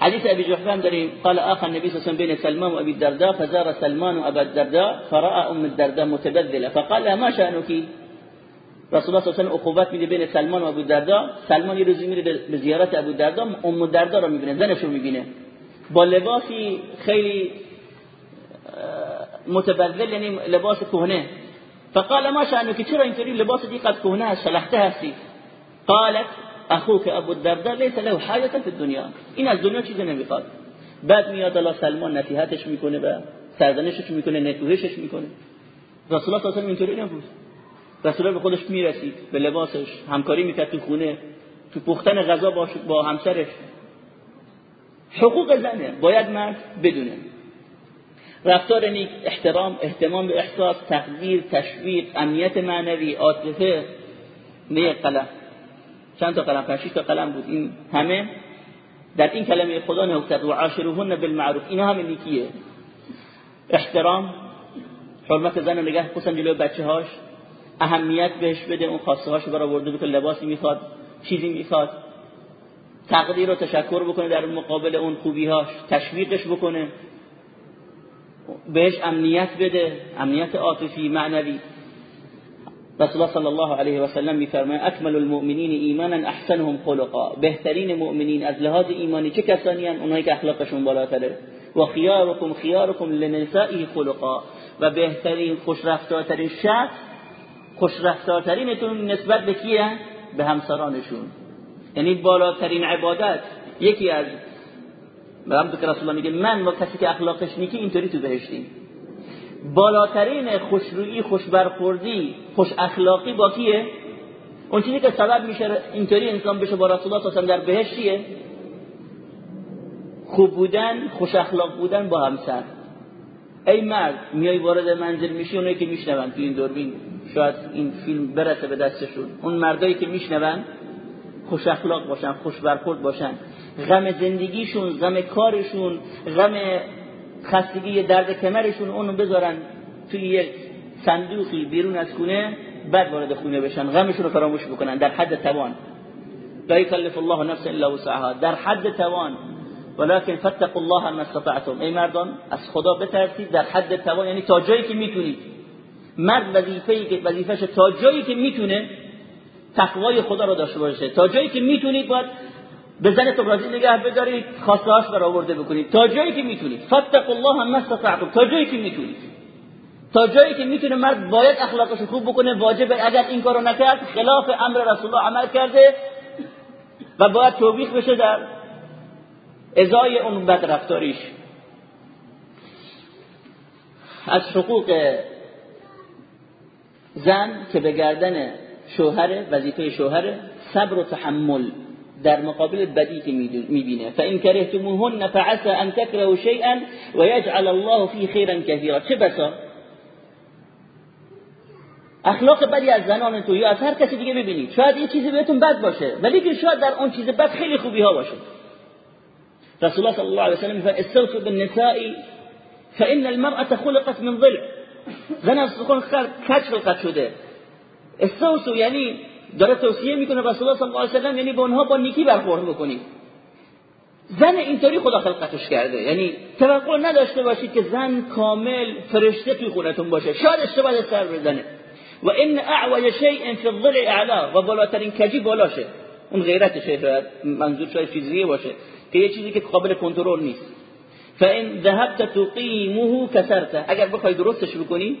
حديث أبي جحفان دري قال آخى النبي صلى الله عليه وسلم بين سلمان وأبي الدرداء فزار سلمان أبا الدرداء فرأى أم الدرداء متبذلة. فقال ما شأنك؟ رسول الله صلی الله علیه و اخوبت میده بین سلمان و ابو دردا سلمان یه روزی میره به زیارت ابو دردا ام دردا رو می‌بینه زنش رو می‌بینه. با لباسی خیلی متبذل یعنی لباس کهنه. فقال ما که چرا اینطوری؟ لباس دی قد کهنه شلخته هستی. قالت اخوك ابو الدرداء ليس له حاجه في الدنيا این از دنیا چیزی نمی‌خواد. بعد میاد الله سلمان نصیحتش می‌کنه و سرزنشش می‌کنه نکوهشش می‌کنه. رسول الله صلی الله علیه و اینطوری نبود. رسول به خودش می‌رسید به لباسش همکاری می‌کرد تو خونه تو پختن غذا با, با همسرش. حقوق زنه باید مرد بدونه. رفتار نیک احترام احتمام به احساس تقدیر تشویق امنیت معنوی عاطفه. نه قلم. چند تا قلم؟ پنج تا قلم بود. این همه در این کلمه خدا نهفته. و عاشروهن بالمعروف. اینا همه نیکیه. احترام حرمت زن نگه خصوصا جلوی بچه هاش اهمیت بهش بده اون خواسته هاش برای ورده بکنه لباسی می‌خواد چیزی می‌خواد. تقدیر و تشکر بکنه در مقابل اون خوبیهاش تشویقش بکنه. بهش امنیت بده امنیت عاطفی معنوی. رسول الله صلی الله علیه و سلم میفرماید اکمل المؤمنین ایمانا احسنهم خلقا. بهترین مؤمنین از لحاظ ایمانی چه کسانی ان اونایی که اخلاقشون بالاتره. و خیارکم خیارکم لنسائه خلقا. و بهترین خوشرفتارترین شخص خوشرفتارترینتون نسبت به کیه؟ به همسرانشون. یعنی بالاترین عبادت یکی از همونطور که رسول الله میگه من با کسی که اخلاقش نیکی اینطوری تو بهشتیم بالاترین خوشرویی خوش برخوردی خوش اخلاقی با کیه؟ اون چیزی که سبب میشه اینطوری انسان بشه با رسول الله در بهشتیه خوب بودن خوش اخلاق بودن با همسر. ای مرد میای وارد منزل میشی اونایی که میشنون تو این دوربین. شاید این فیلم برسه به دستشون. اون مردایی که میشنون خوش اخلاق باشن خوش برخورد باشن. غم زندگیشون غم کارشون غم خستگی درد کمرشون اونو بذارن توی یک صندوقی بیرون از خونه بعد وارد خونه بشن. غمشون رو فراموش بکنن. در حد توان. لا یکلف الله نفس الا وسعها. در حد توان. ولكن فتقوا الله ما استطعتم. ای مردان از خدا بترسید. در حد توان. یعنی تا جایی که می‌تونید. مرد وظیفه‌ای که وظیفه‌ش تا جایی که می‌تونه تقوای خدا رو داشته باشه. تا جایی که می‌تونید باید به زنتون راضی نگه بدارید خواستهاش برآورده بکنید تا جایی که می‌تونید فتقوا الله ما استطعتم. تا جایی که می‌تونید تا جایی که می‌تونه مرد باید اخلاقش خوب بکنه واجبه اگر این کارو نکرد خلاف امر رسول الله عمل کرده و باید توبیخ بشه در ازای اون بد رفتاریش از حقوق زن که به گردن شوهر وظیفه شوهر صبر و تحمل در مقابل بدی که می‌بینه. فان کرهتموهن فعسى ان تكرهوا شيئا ويجعل الله فيه خيرا كثيرا. چه بسا؟ اخلاق بدی از زنان تو یا از هر کسی دیگه ببینید شاید یه چیزی بهتون بد باشه ولی که شاید در اون چیز بد خیلی خوبی ها باشه. رسول الله صلی الله علیه و سلم استغفر بالنساء فان المرأة خلقت من ضلع زن از سخن کج خلقت شده. استوسو یعنی داره توصیه می‌کنه رسول الله صلی الله علیه و یعنی با اونها با نیکی برخورد بکنید زن اینطوری خدا خلقتش کرده. یعنی توقع نداشته باشید که زن کامل فرشته توی خونتون باشه. شاید اشتباه سر بزنه. و این اعوج شیء فی الضلع اعلا. و بالاترین کجی بالاشه. اون غیرتشه شاید منظور شاید چیزیه باشه. که یه چیزی که قابل کنترل نیست. فان ذهبت تقیمه کسرته اگر بخوای درستش بکنی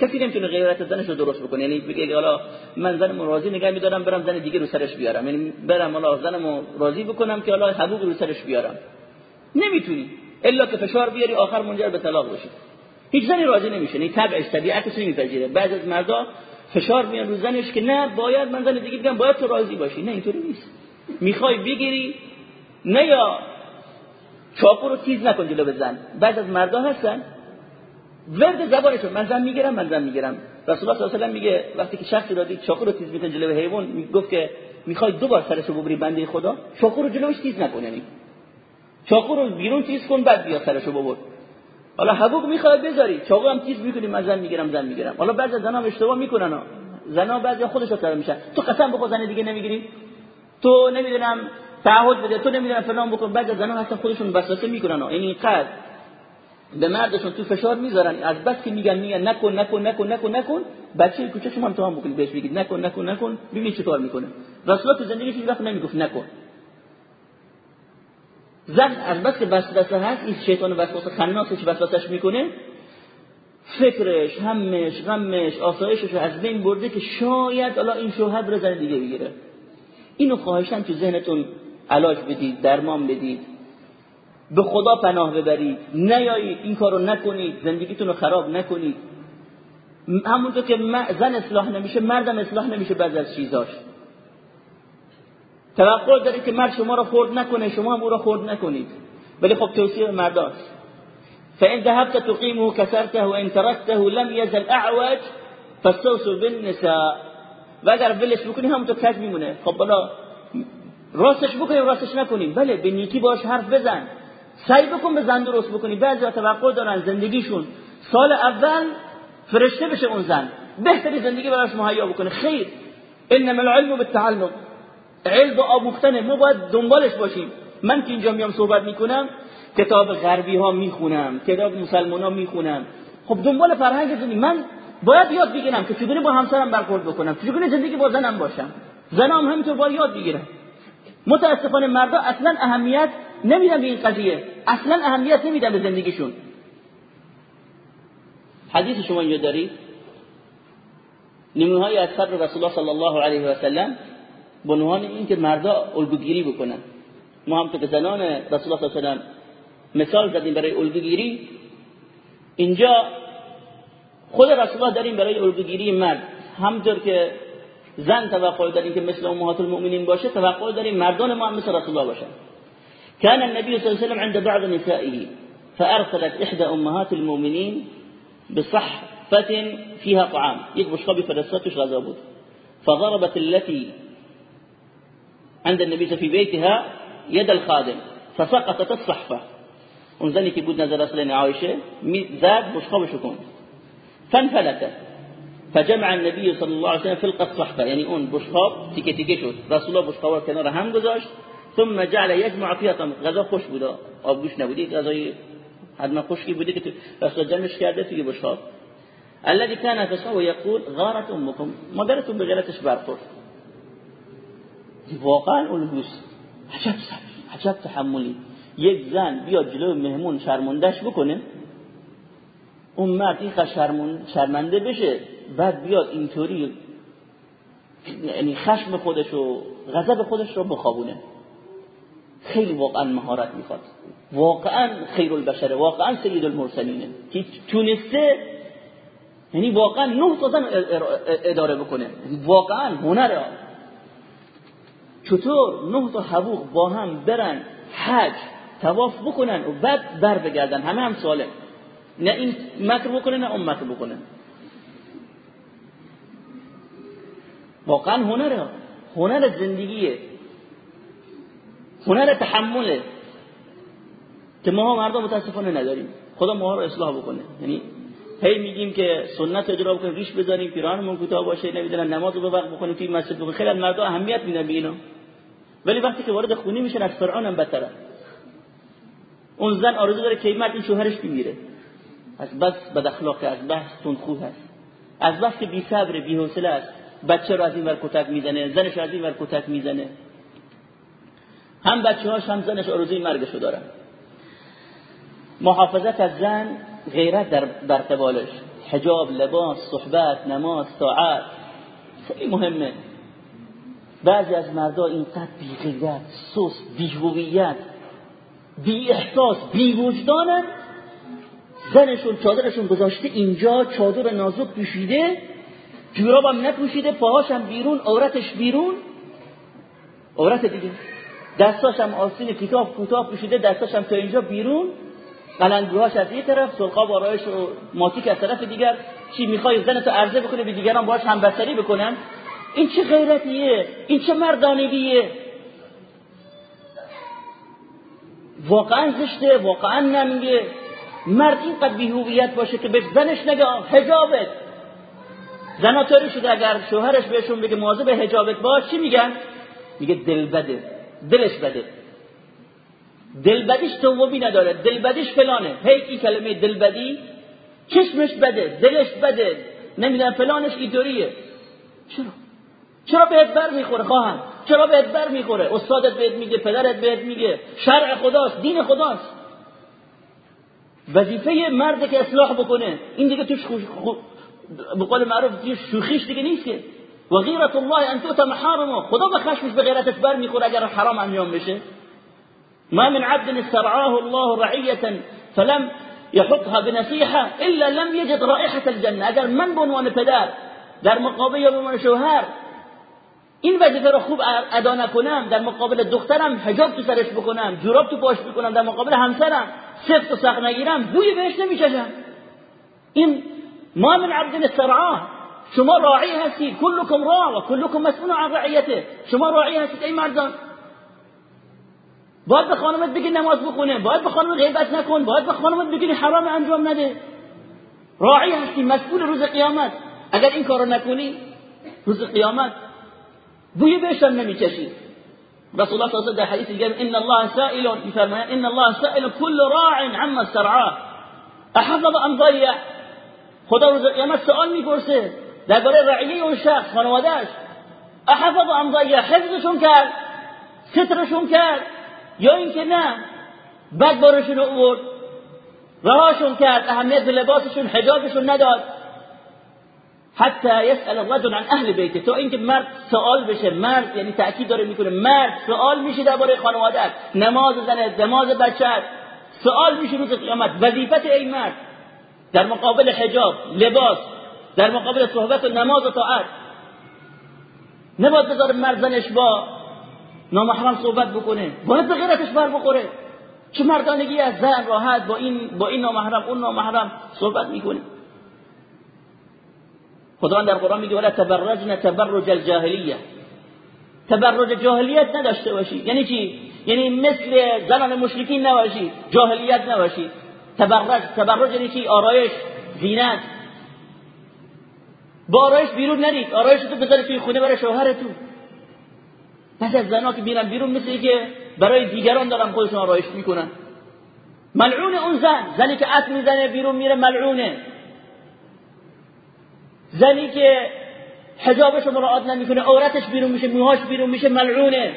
کسی نمی‌تونه غیرت زنش رو درست بکنه. یعنی بگه حالا من زنم راضی نگه میدارم برم زن دیگه رو سرش بیارم. یعنی برم حالا زنمو راضی بکنم که حالا حقوق رو سرش بیارم. نمی‌تونی. الا که فشار بیاری آخر منجر به طلاق بشه هیچ زنی راضی نمیشه. نه طبعش طبیعتش نمیپذیره. بعض از مردا فشار میان رو زنش که نه باید من زن دیگه بگم باید تو راضی باشی. نه اینطوری نیست. می‌خوای بگیری نه یا چاقو رو تیز نکن جلو بزن. بعض از مردا هستن. ورد زبانشون. من زن می‌گیرم من زن می‌گیرم. رسول الله صلی الله علیه و میگه وقتی که شخصی را دید چاقو رو تیز می‌کنه جلو حیوان می‌گفت که می‌خوای دو بار سرش رو ببری بنده خدا چاقو رو جلوش تیز نکن یعنی چاقو رو بیرون تیز کن بعد بیا سرش رو ببر. حالا حقوق می‌خواد بذاری چاقو هم تیز می‌کنی من زن می‌گیرم زن می‌گیرم. حالا بعضی زنا اشتباه می‌کنن زنا بعضی خودش رو میشن. تو قسم بخور زن دیگه نمی‌گیری. تو نمی‌دونم تعهد بده. تو نمی‌دونم فلان بکن. بعضی زنا هستن خودشون وسوسه می‌کنن. یعنی قد به مردشون تو فشار می‌ذارن. از بس که میگن میگن نکن نکن نکن نکن نکن. بچه کوچه شما هم بکنید. بهش بگید نکن نکن نکن. ببین چیکار می‌کنه. رسول الله تو زندگیش هیچ وقت نمی‌گفت نکن. زن از بس که وسوسه هست این شیطان وسوسه خناسش وسوسش می‌کنه. فکرش همش غمش آسایشش از بین برده که شاید الان این شوهر بره زن دیگه بگیره. اینو خواهشن تو ذهنتون علاج بدید درمان بدید. به خدا پناه ببرید. نیایید این کارو نکنید زندگیتون رو خراب نکنید. همونطور که زن اصلاح نمیشه مردم اصلاح نمیشه بعد از چیزاش. توقع دارید که مرد شما رو خورد نکنه شما هم او رو خورد نکنید. ولی خب توصیه مرداست. فإن ذهبت تقيمه كسرته وإن تركته لم يزل أعوج فاستوصوا بالنساء. و اگر ولش بکنی همونطور کج میمونه. خب بلا راستش بکنی راستش نکنی بله به نیکی باش حرف بزن. سعی بکن به زن درست بکنی. بعضی توقع دارن زندگیشون سال اول فرشته بشه اون زن. بهتری زندگی براش مهیا بکنه. خیر. انما العلم بالتعلم علم با ما باید دنبالش باشیم. من که اینجا میام صحبت می‌کنم کتاب غربی ها می‌خونم کتاب مسلمان ها می‌خونم. خب دنبال فرهنگ زندگی. من باید یاد بگیرم که چگونه با همسرم برخورد بکنم چگونه زندگی با زنم باشم. زنم همینطور باید یاد بگیرم. متاسفانه مردا اصلا اهمیت نمیدن به این قضیه. اصلا اهمیت نمیدن به زندگیشون. حدیث شما اینجا دارید نمونه های از صبر رسول الله صلی الله علیه و سلم عنوان این که مردا الگوگیری بکنن. ما هم که زنان رسول الله صلی الله علیه و مثال زدیم برای الگوگیری. اینجا خود رسول الله داریم برای الگوگیری مرد. همطور که زن توقع داریم که مثل امهات المؤمنین باشه توقع داریم مردان ما مثل رسول الله باشن. كان النبي صلى الله عليه وسلم عند بعض نسائه فأرسلت إحدى أمهات المؤمنين بصحفة فيها طعام. یک بشقابی فرستاتش غذا بود. فضربت التي عند النبي في بيتها يد الخادم. فسقطت الصحفة. اون زنی که بود نظر رسول عایشه زاد بشقابشو کن فانفلت فجمع النبي صلى الله عليه وسلم فلق الصحفة يعني اون بشقاب تیکه تیکه شد. رسول الله بشقاب کنار هم گذاشت. ثم جعل يجمع فيها تمر غذا خوش بوده. آبگوش نبودی غذای حتما خشکی بوده که رسول جمعش کرده توی بشقاب. الذي كان فسوه يقول غارت امكم مادرتون به غیرتش برخورد. واقعا الگوس عجب عجب تحملی. یک زن بیاد جلو مهمون شرمندش بکنه. اون مرد این شرمنده بشه. بعد بیاد اینطوری یعنی خشم خودش و غضب خودش رو بخوابونه. خیلی واقعا مهارت می‌خواد. واقعا خیر البشره واقعا سید المرسلینه. که تونسته یعنی واقعا نه تا زن اداره بکنه. واقعا هنره چطور نه تا حبوق با هم برن حج تواف بکنن و بعد بر بگردن؟ همه هم سالم نه این مکر بکنه نه اون مکر بکنه. واقعا هنره هنر زندگیه. هنر تحمله. که ما مردم متاسفانه نداریم. خدا ما رو اصلاح بکنه. یعنی هی میگیم که سنت اجرا بکنیم ریش بذاریم پیرانمون کوتاه باشه نمی‌دونن نماز رو وقت بکنیم توی مسجد بکنیم خیلی مردم اهمیت میدن به اینا. ولی وقتی که وارد خونی میشن از فرعون هم بدتره. اون زن آرزو داره که مرد این شوهرش بمیره. از بس بد اخلاق از بس تندخو هست. از بس که بی صبر بی حوصله است بچه رو از این ور کتک می‌زنه زنش از این ور کتک می‌زنه. هم بچه هاش هم زنش آرزوی مرگشو دارن. محافظت از زن غیرت در برقبالش حجاب لباس صحبت نماز ساعت. خیلی مهمه. بعضی از مردا اینقدر بی غیرت سوس بی هویت بی احساس بی وجدانن زنشون چادرشون گذاشته اینجا چادر نازک پوشیده. جورابم نپوشیده پاهاشم بیرون عورتش بیرون. عورت دیگه. دستاشم آستین کتاب کوتاه پوشیده دستاشم تا اینجا بیرون. قلنگوهاش از یه طرف سلقا بارایش و ماتیک از طرف دیگر. چی می‌خوای زنتو عرضه بکنه به دیگران باش همبستری بکنن؟ این چه غیرتیه؟ این چه مردانگیه؟ واقعا زشته واقعا نمیگه. مرد اینقدر بیهویت باشه که به زنش نگه حجابت. زنا طوری شده اگر شوهرش بهشون بگه مواظب حجابت باش چی میگن؟ میگه دل بده دلش بده. دلبدیش توبی نداره دلبدیش فلانه. هی این کلمه دلبدی؟ چشمش بده دلش بده. نمی‌دونم فلانش اینطوریه چرا؟ چرا بهت بر می‌خوره خواهم چرا بهت بر می‌خوره؟ استادت بهت میگه پدرت بهت میگه شرع خداست دین خداست. وظیفه مرد که اصلاح بکنه این دیگه توش به قول معروف شوخیش دیگه نیست که. و غیرت الله ان تؤتى محارمه خدا به خشمش به غیرتش بر می‌خوره اگر حرام انجام بشه. ما من عبد استرعاه الله رعية فلم يحطها بنصيحة إلا لم يجد رائحة الجنة. اگر من به عنوان پدر در مقابل یا به عنوان شوهر این وظیفه رو خوب ادا نکنم در مقابل دخترم حجاب تو سرش بکنم جوراب تو پاش بکنم در مقابل همسرم سفت و سخت نگیرم بوی بهش نمیچشم. این ما من عبد استرعاه. شما راعی هستید. کلکم راع و کلکم مسئول عن رعیته. شما راعی هستید ای مردان. باید به خانمت بگی نماز بخونه. باید به خانمت غیبت نکن. باید به خانمت بگی حرام انجام نده. راعی هستی. مسئول روز قیامت. اگر این کارو نکنی روز قیامت بوی بهشم نمیکشی. رسول الله صلی الله علیه و دیگه ان الله سائل. میفرماید ان الله سائل كل راع عما استرعاه. احفظ ام ضيع. خدا روز قیامت سوال می‌پرسه درباره رعیه اون شخص خانوادهش احفظ ام ضيع حفظشون کرد؟ سترشون کرد؟ یا اینکه نه؟ بد بارشون اوورد. رهاشون کرد اهمیت لباسشون حجابشون نداد. حتی یسأل الرجل عن اهل بیته تا اینکه مرد سوال بشه مرد یعنی تأکید داره می‌کنه مرد سوال میشه درباره خانواده نماز زنه نماز بچه سوال میشه روز قیامت. وظیفت ای مرد. در مقابل حجاب لباس در مقابل صحبت و نماز و طاعت. نباید بذاره مرد زنش با نامحرم صحبت بکنه. باید به غیرتش بر بخوره. چه مردانگی از زن راحت با این با این نامحرم اون نامحرم صحبت می‌کنه. خدا در قرآن میگه ولا تبرجن تبرج الجاهلیه تبرج جاهلیت نداشته باشی. یعنی چی؟ یعنی مثل زنان مشرکین نباشی جاهلیت نباشی. تبرج تبرج یعنی چی؟ آرایش زینت. با آرایش بیرون نرید آرایش تو بذاری توی خونه برای شوهرتون. بعضی از زنها که میرن بیرون مثل که برای دیگران دارن خودشون آرایش می‌کنن. ملعون اون زن. زنی که عط می‌زنه بیرون میره ملعونه. زنی که حجابش مراعات نمی‌کنه عورتش بیرون میشه موهاش بیرون میشه ملعونه.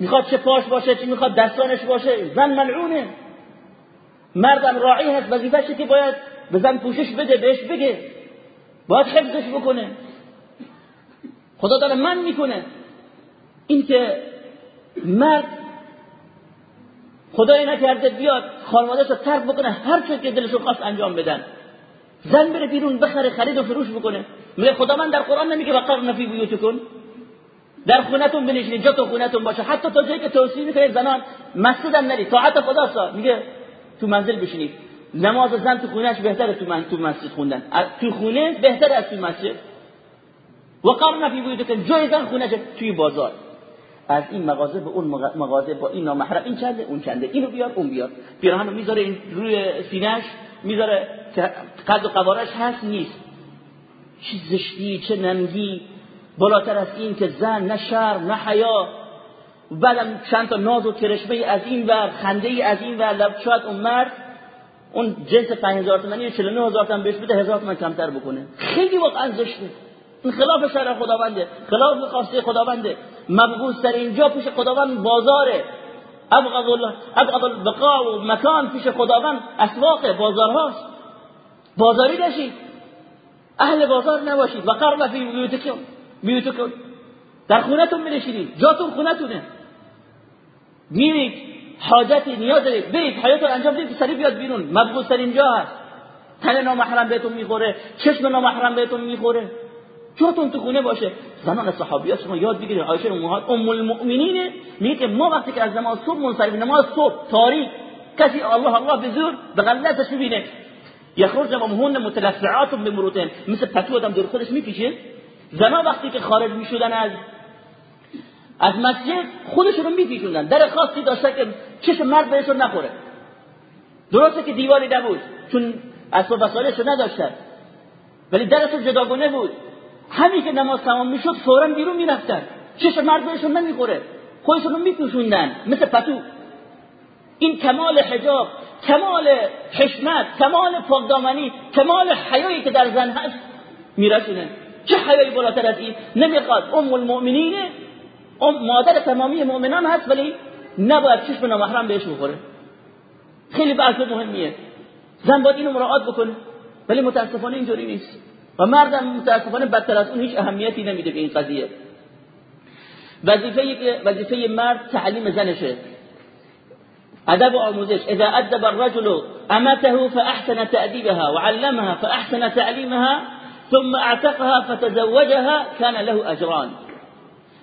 می‌خواد چه پاش باشه چه می‌خواد دستانش باشه. زن ملعونه. مردم راعی هست وظیفه‌شه که باید به زن پوشش بده بهش بگه. باید حفظش بکنه. خدا داره من می‌کنه. این که مرد خدای نکرده بیاد خانوادهش رو ترک بکنه هر چیز که دلشون خواست انجام بدن. زن بره بیرون بخره خرید و فروش بکنه. میگه خدا من در قرآن نمیگه وقرن فی بیوتکن. در خونتون بنشینید جا تو خونتون باشه. حتی تا جایی که توصیه می‌کنه زنان مسجد هم نرید طاعت خدا میگه تو منزل بشینید نماز زن تو خونهش بهتره تو من تو مسجد خوندن. تو خونه بهتره از تو مسجد. و قرن فی بیوتکن جای زن خونه توی بازار. از این مغازه به اون مغازه با این نامحرم. این چنده؟ اون چنده. اینو بیار اون بیار. پیراهنو می‌ذاره این روی سینه‌اش. می‌ذاره قد و قوارش هست نیست. چه زشتی چه ننگی. بالاتر از این که زن نه شرم نه حیا. بعدم چند تا ناز و کرشمه از این ور خنده از این ور شاید اون مرد اون جنس 5000 تومانی و 49000 تومن بهش بده 1000 تومن کمتر بکنه. خیلی واقعا زشته. این خلاف شرع خداونده. خلاف خواسته خداونده. مبغوث در اینجا پیش خداوند بازاره. ابغض الله ابغض البقاء و مکان پیش خداوند اسواق بازارهاست. بازاری نشید اهل بازار نباشید. و قرب فی بیوتکم. بیوتکم در خونتون بنشینید جاتون خونتونه. میرید. حاجتی نیاز دارید. برید. حیاتو انجام بدید سریع بیاد بیرون. مبغوث در اینجا هست. تن نامحرم بهتون می‌خوره. چشم نامحرم بهتون می‌خوره. جاتون تو خونه باشه. زنان صحابیات شما یاد بگیرید. عایشه امهات ام المؤمنین میگه که ما وقتی که از نماز صبح منصرف نماز صبح تاریک. کسی الله الله به زور به غلطش می‌بینه یخرج مهون متلفعات بمروتن مثل پتو آدم دور خودش میپیشه زنا وقتی که خارج می‌شدن از از مسجد خودشون رو میپیچوندن. در خاصی داشته که چشم مرد بهشون نخوره. درسته که دیواری نبود چون اسباب وسایلش نداشتن. ولی درشون جداگونه بود. همین که نماز تمام می‌شد فورا بیرون می‌رفتن. چشم مرد بهشون نمی‌خوره. خودشون رو میپوشوندن. مثل پتو. این کمال حجاب کمال حشمت کمال پاکدامنی کمال حیایی که در زن هست میرسونه. چه حیایی بالاتر از این؟ نمیخواد. ام المؤمنین ام مادر تمامی مؤمنان هست ولی نباید چشم نامحرم بهش بخوره. خیلی بحث مهمیه. زن باید اینو مراعات بکنه ولی متاسفانه اینطوری نیست. و مردم متاسفانه بدتر از اون هیچ اهمیتی نمیده به این قضیه. وظیفه وظیفه مرد تعلیم زنشه. ادب آموزش. اذا ادب الرجل امته فاحسن تأديبها وعلمها فاحسن تعليمها ثم اعتقها فتزوجها كان له اجران.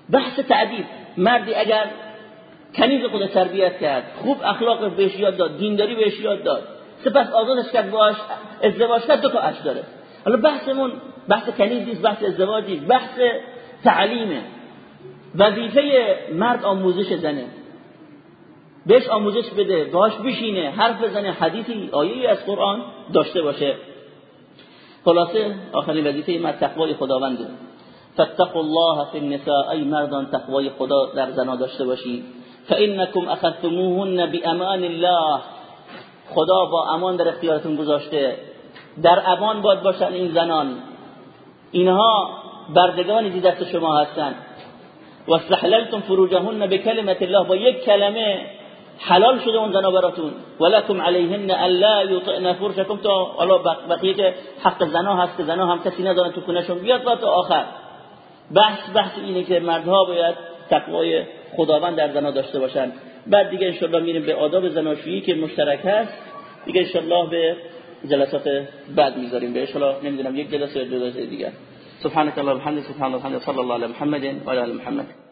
بحث تعدیب مردی اگر کنیز خود تربیت کرد خوب اخلاق بهش یاد داد دینداری بهش یاد داد سپس آزادش کرد باش ازدواج کرد دو تا اجر داره. حالا بحثمون بحث کنیز نیست بحث ازدواجی بحث تعلیمه وظیفه مرد آموزش زنه. بهش آموزش بده باش بشینه حرف بزنه حدیثی آیه از قرآن داشته باشه. خلاصه آخرین وظیفه مرد تقوای خداونده. فاتقوا الله فی النساء ای مردان تقوای خدا در زنا داشته باشید فانکم اخذتموهن بامان الله. خدا با امان در اختیارتون گذاشته. در امان باد باشن این زنان. اینها بردگانی دست شما هستند و استحللتم فروجهن بکلمت الله با یک کلمه حلال شده اون زنا براتون ولکم علیهن الا یطئن فرشکم. تا حالا بقیه که حق زنا هست که زنا هم کسی ندارن تو کنشون بیاد تا آخر. بحث بحث اینه که مردها باید تقوای خداوند در زنا داشته باشن. بعد دیگه انشالله میریم به آداب زناشویی که مشترک هست. دیگه انشالله به جلسات بعد می‌ذاریم. به انشالله نمی‌دونم یک جلسه یا جلسه دیگه سبحانك اللهم وبحمدك سبحان الله وبحمده صلى الله على محمد وعلى ال محمد.